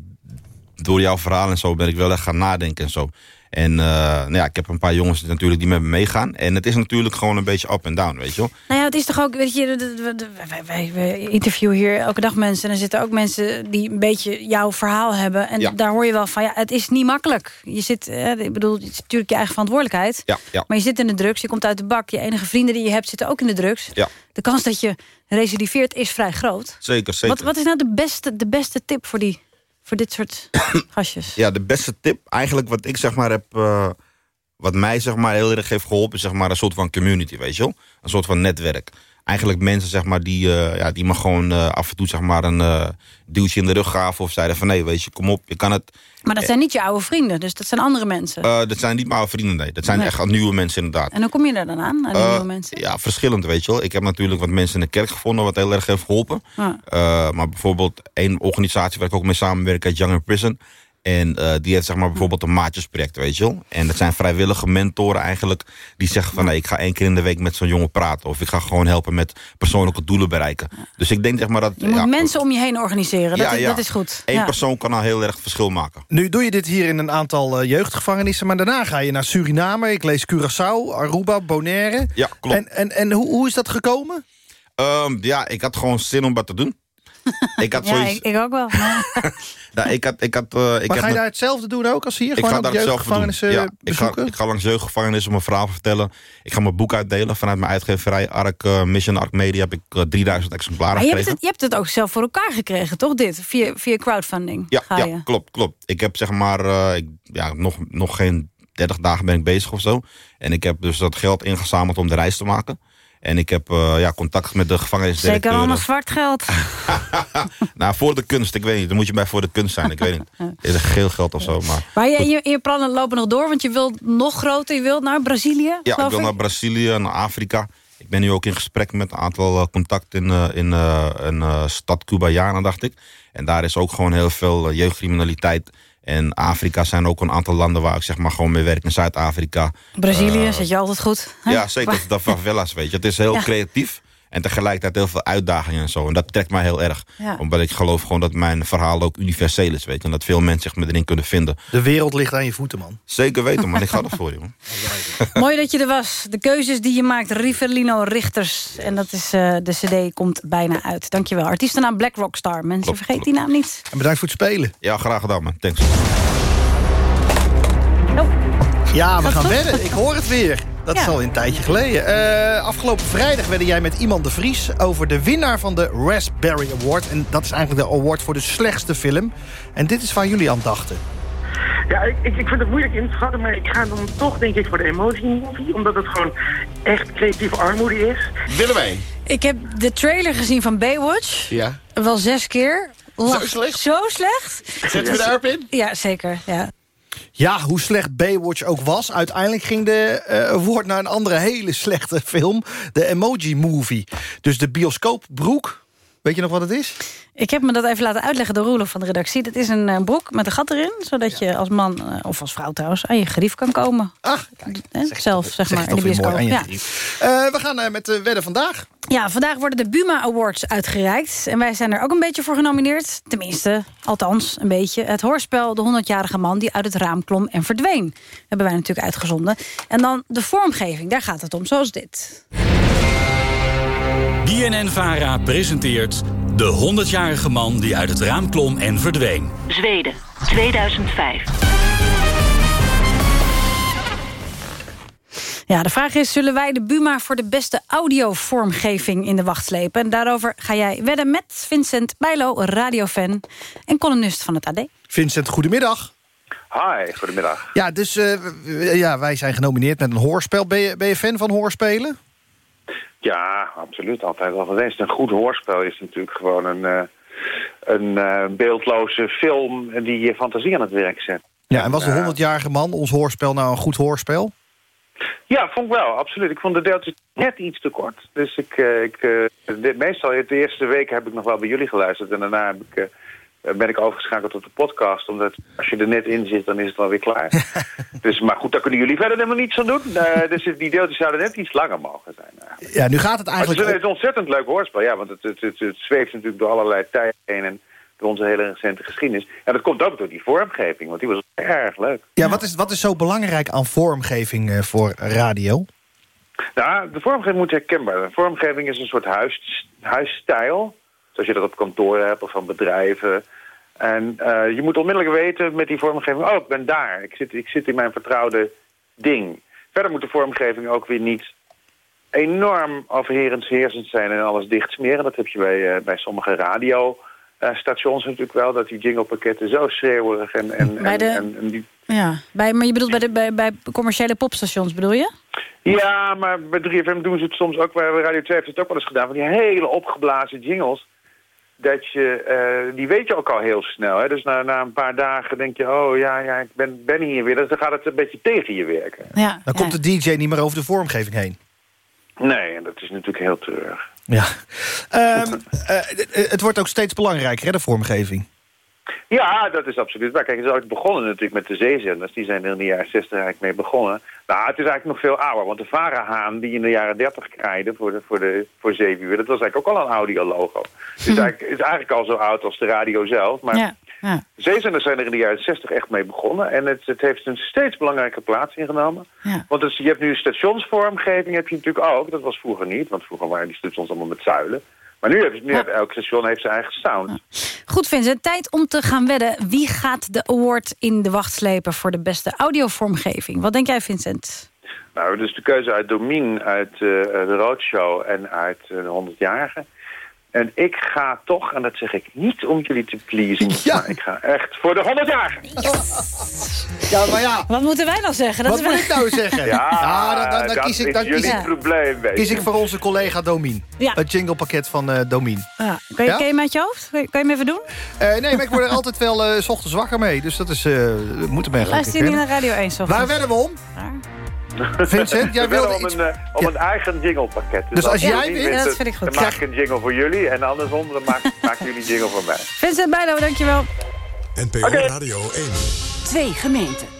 door jouw verhaal en zo ben ik wel echt gaan nadenken en zo. En eh, nou ja, ik heb een paar jongens natuurlijk die met me meegaan. En het is natuurlijk gewoon een beetje up en down, weet je wel. Nou ja, het is toch ook, weet je, wij, wij, wij interviewen hier elke dag mensen... en er zitten ook mensen die een beetje jouw verhaal hebben. En Ja. daar hoor je wel van, ja, het is niet makkelijk. Je zit, eh, ik bedoel, het is natuurlijk je eigen verantwoordelijkheid. Ja, ja. Maar je zit in de drugs, je komt uit de bak. Je enige vrienden die je hebt zitten ook in de drugs. Ja, De kans dat je recidiveert is vrij groot. zeker, zeker. Wat, wat is nou de beste, de beste tip voor, die, voor dit soort gastjes? Ja, de beste tip, eigenlijk wat ik zeg maar heb... eh, wat mij zeg maar heel erg heeft geholpen... is zeg maar een soort van community, weet je wel? Een soort van netwerk. Eigenlijk mensen zeg maar die, eh, ja, die me gewoon eh, af en toe zeg maar een eh, duwtje in de rug gaven... of zeiden van nee, weet je, kom op, je kan het... Maar dat zijn niet je oude vrienden, dus dat zijn andere mensen. Eh, dat zijn niet mijn oude vrienden, nee. Dat zijn Nee. echt nieuwe mensen inderdaad. En hoe kom je daar dan aan, aan die nieuwe mensen? Ja, verschillend, weet je wel. Ik heb natuurlijk wat mensen in de kerk gevonden... wat heel erg heeft geholpen. Eh, maar bijvoorbeeld één organisatie waar ik ook mee samenwerk... Young in Prison. En eh, die heeft zeg maar bijvoorbeeld een maatjesproject, weet je wel. En dat zijn vrijwillige mentoren eigenlijk... die zeggen van, nee, ik ga één keer in de week met zo'n jongen praten... of ik ga gewoon helpen met persoonlijke doelen bereiken. Dus ik denk zeg maar dat... Je moet ja, mensen om je heen organiseren, dat, ja, is, ja. dat is goed. Eén Ja. persoon kan al heel erg verschil maken. Nu doe je dit hier in een aantal eh, jeugdgevangenissen... maar daarna ga je naar Suriname, ik lees Curaçao, Aruba, Bonaire. Ja, klopt. En, en, en hoe, hoe is dat gekomen? Ehm, ja, ik had gewoon zin om wat te doen. ik had Ja, zoiets... ik, ik ook wel. maar- Nou, ik had, ik had, eh, ik maar heb ga je daar hetzelfde doen ook als hier? Ik Gewoon ga daar hetzelfde doen. Ja, ik, ga, ik ga langs jeugdgevangenissen mijn verhaal vertellen. Ik ga mijn boek uitdelen vanuit mijn uitgeverij Ark eh, Mission Ark Media. Heb ik eh, 3000 exemplaren Maar je hebt, gekregen. het, je hebt het ook zelf voor elkaar gekregen, toch? Dit, via, via crowdfunding Ja, ga ja je. klopt, klopt. Ik heb zeg maar eh, ik, ja, nog, nog geen 30 dagen ben ik bezig of zo. En ik heb dus dat geld ingezameld om de reis te maken. En ik heb eh, ja, contact met de gevangenisdirecteur. Zeker allemaal zwart geld. nou, voor de kunst, ik weet niet. Dan moet je bij voor de kunst zijn, ik weet niet. Is er geel geld of zo, maar... Maar je, je, je plannen lopen nog door, want je wilt nog groter. Je wilt naar Brazilië, Ja, ik wil naar Brazilië, naar Afrika. Ik ben nu ook in gesprek met een aantal eh, contacten in, eh, in eh, een eh, stad Cubajana, dacht ik. En daar is ook gewoon heel veel jeugdcriminaliteit. En Afrika zijn ook een aantal landen waar ik zeg maar gewoon mee werk. In Zuid-Afrika. Brazilië, Eh, zit je altijd goed. hè? Ja, zeker. De favelas, weet je. Het is heel Ja. creatief. En tegelijkertijd heel veel uitdagingen en zo. En dat trekt mij heel erg. Ja. Omdat ik geloof gewoon dat mijn verhaal ook universeel is, weet je. En dat veel mensen zich me erin kunnen vinden. De wereld ligt aan je voeten, man. Zeker weten, man. Ik ga ervoor, jongen. Mooi dat je er was. De keuzes die je maakt, Rivellino Richters. En dat is, eh, de cd komt bijna uit. Dankjewel. Artiestennaam Black Rockstar. Mensen, vergeet die naam niet. En bedankt voor het spelen. Ja, graag gedaan, man. Thanks. Ja, we gaan wedden. Ik hoor het weer. Dat is al een tijdje geleden. Eh, afgelopen vrijdag wedde jij met iemand de Vries... over de winnaar van de Raspberry Award. En dat is eigenlijk de award voor de slechtste film. En dit is waar jullie aan dachten. Ja, ik, ik, ik vind het moeilijk in te schatten, maar ik ga dan toch denk ik voor de emoji movie. Omdat het gewoon echt creatieve armoede is. Willemijn. Ik heb de trailer gezien van Baywatch. Ja. Wel zes keer. Lach- Zo slecht? Zo slecht. Zetten we daarop in? Ja, zeker. Ja. Ja, hoe slecht Baywatch ook was... uiteindelijk ging de eh, award naar een andere hele slechte film. De Emoji Movie. Dus de bioscoopbroek. Weet je nog wat het is? Ik heb me dat even laten uitleggen door Roelof van de redactie. Dat is een eh, broek met een gat erin. Zodat je als man, eh, of als vrouw trouwens, aan je gerief kan komen. Ah, Zelf, zeg maar, in de bioscoop. aan je Ja. Eh, we gaan eh, met de wedden vandaag. Ja, vandaag worden de Buma Awards uitgereikt. En wij zijn er ook een beetje voor genomineerd. Tenminste, althans, een beetje. Het hoorspel De 100-jarige man die uit het raam klom en verdween. Hebben wij natuurlijk uitgezonden. En dan de vormgeving, daar gaat het om, zoals dit. BNN-VARA presenteert De 100-jarige man die uit het raam klom en verdween. Zweden, 2005. Ja, de vraag is, zullen wij de Buma voor de beste audiovormgeving in de wacht slepen? En daarover ga jij wedden met Vincent Bijlo, radiofan en columnist van het AD. Vincent, goedemiddag. Hi, goedemiddag. Ja, dus eh, ja, wij zijn genomineerd met een hoorspel. Ben je, ben je fan van hoorspelen? Ja, absoluut. Altijd al geweest. Een goed hoorspel is natuurlijk gewoon een, eh, een eh, beeldloze film die je fantasie aan het werk zet. Ja, en was de Ja. 100-jarige man, ons hoorspel, nou een goed hoorspel? Ja, vond ik wel, absoluut. Ik vond de deeltjes net iets te kort. Dus ik, eh, ik meestal, de eerste week heb ik nog wel bij jullie geluisterd. En daarna heb ik, ben ik overgeschakeld op de podcast. Omdat als je er net in zit, dan is het alweer klaar. dus, maar goed, daar kunnen jullie verder helemaal niets aan doen. Eh, dus die deeltjes zouden net iets langer mogen zijn. eigenlijk. Ja, nu gaat het eigenlijk... het is een ontzettend leuk hoorspel, ja. Want het, het, het, het zweeft natuurlijk door allerlei tijden heen en door onze hele recente geschiedenis. En dat komt ook door die vormgeving, want die was erg leuk. Ja, wat is, wat is zo belangrijk aan vormgeving eh, voor radio? Nou, de vormgeving moet herkenbaar zijn. Vormgeving is een soort huis, huisstijl. Zoals je dat op kantoren hebt of van bedrijven. En eh, je moet onmiddellijk weten met die vormgeving... oh, ik ben daar. Ik zit, ik zit in mijn vertrouwde ding. Verder moet de vormgeving ook weer niet enorm overherensheersend zijn... en alles dichtsmeren. Dat heb je bij, eh, bij sommige radiostations natuurlijk wel... dat die jinglepakketten zo schreeuwerig en... en, Bij en, de- en, en die Ja, bij, maar je bedoelt bij, de, bij, bij commerciële popstations, bedoel je? Ja, maar bij 3FM doen ze het soms ook. Bij Radio 2 heeft het ook wel eens gedaan. Van die hele opgeblazen jingles. Dat je, eh, die weet je ook al heel snel. Hè? Dus na, na een paar dagen denk je... oh ja, ja ik ben, ben hier weer. Dus dan gaat het een beetje tegen je werken. Ja, Dan komt de DJ niet meer over de vormgeving heen. Nee, en dat is natuurlijk heel treurig. Ja. Ehm, eh, het wordt ook steeds belangrijker, hè, de vormgeving. Ja, dat is absoluut waar. Kijk, het is begonnen natuurlijk met de zeezenders. Die zijn er in de jaren 60 eigenlijk mee begonnen. Nou, het is eigenlijk nog veel ouder. Want de Varahaan die in de jaren 30 kraaide voor, de, voor, de, voor 7 uur... dat was eigenlijk ook al een audiologo. Dus het is eigenlijk, is eigenlijk al zo oud als de radio zelf. Maar Ja, ja. zeezenders zijn er in de jaren 60 echt mee begonnen. En het, het heeft een steeds belangrijke plaats ingenomen. Ja. Want het, je hebt nu stationsvormgeving heb je natuurlijk ook. Dat was vroeger niet, want vroeger waren die stations allemaal met zuilen. Maar nu, heeft, nu heeft elk station heeft zijn eigen sound. Goed, Vincent, tijd om te gaan wedden. Wie gaat de award in de wacht slepen voor de beste audiovormgeving? Wat denk jij, Vincent? Nou, dus de keuze uit Domien, uit eh, de Roadshow en uit eh, de 100-jarige. En ik ga toch, en dat zeg ik niet om jullie te pleasen... maar ik ga echt voor de 100-jarige. Ja, maar ja. Wat moeten wij nou zeggen? Dat Wat is moet wel- ik nou zeggen? Ja, dan, dan, dan dat kies ik, is dan kies, probleem, kies ik voor onze collega Domien. Ja. Het jinglepakket van eh Domien. Ja. Kan, je, Ja? ken je hem uit je hoofd? Kan je, hem even doen? Eh, nee, maar ik word er altijd wel eh, s ochtends wakker mee. Dus dat is, eh moet hem eigenlijk Luister je niet naar Radio 1 zo Waar wedden we om? Vincent, jij wilde om iets... een, eh, om een eigen jinglepakket. Dus als jij wint- Ja, dat dan- vind ik goed. Dan maak ik een jingle voor jullie en andersom dan maak- maken jullie een jingle voor mij. Vincent Bijlo, dankjewel. NPO Radio 1. Twee gemeenten.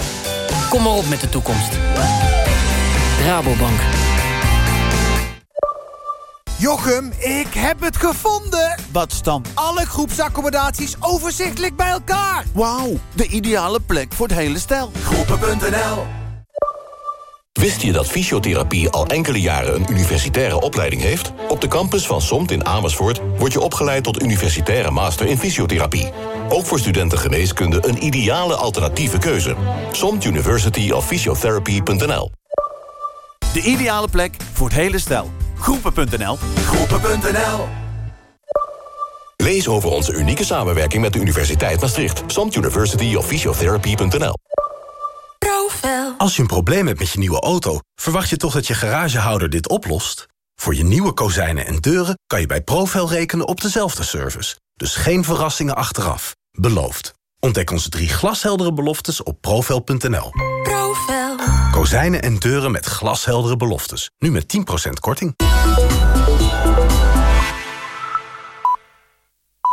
Kom maar op met de toekomst. Rabobank. Jochem, ik heb het gevonden! Wat staan alle groepsaccommodaties overzichtelijk bij elkaar? Wauw, de ideale plek voor het hele stel. Groepen.nl Wist je dat fysiotherapie al enkele jaren een universitaire opleiding heeft? Op de campus van SOMT in Amersfoort word je opgeleid tot universitaire master in fysiotherapie. Ook voor studenten geneeskunde een ideale alternatieve keuze. SOMT University of Physiotherapy.nl De ideale plek voor het hele stel. Groepen.nl Groepen.nl Lees over onze unieke samenwerking met de Universiteit Maastricht. SOMT University of Physiotherapy.nl Als je een probleem hebt met je nieuwe auto... verwacht je toch dat je garagehouder dit oplost? Voor je nieuwe kozijnen en deuren kan je bij Profel rekenen op dezelfde service. Dus geen verrassingen achteraf. Beloofd. Ontdek onze drie glasheldere beloftes op profel.nl. Profel. Kozijnen en deuren met glasheldere beloftes. Nu met 10% korting.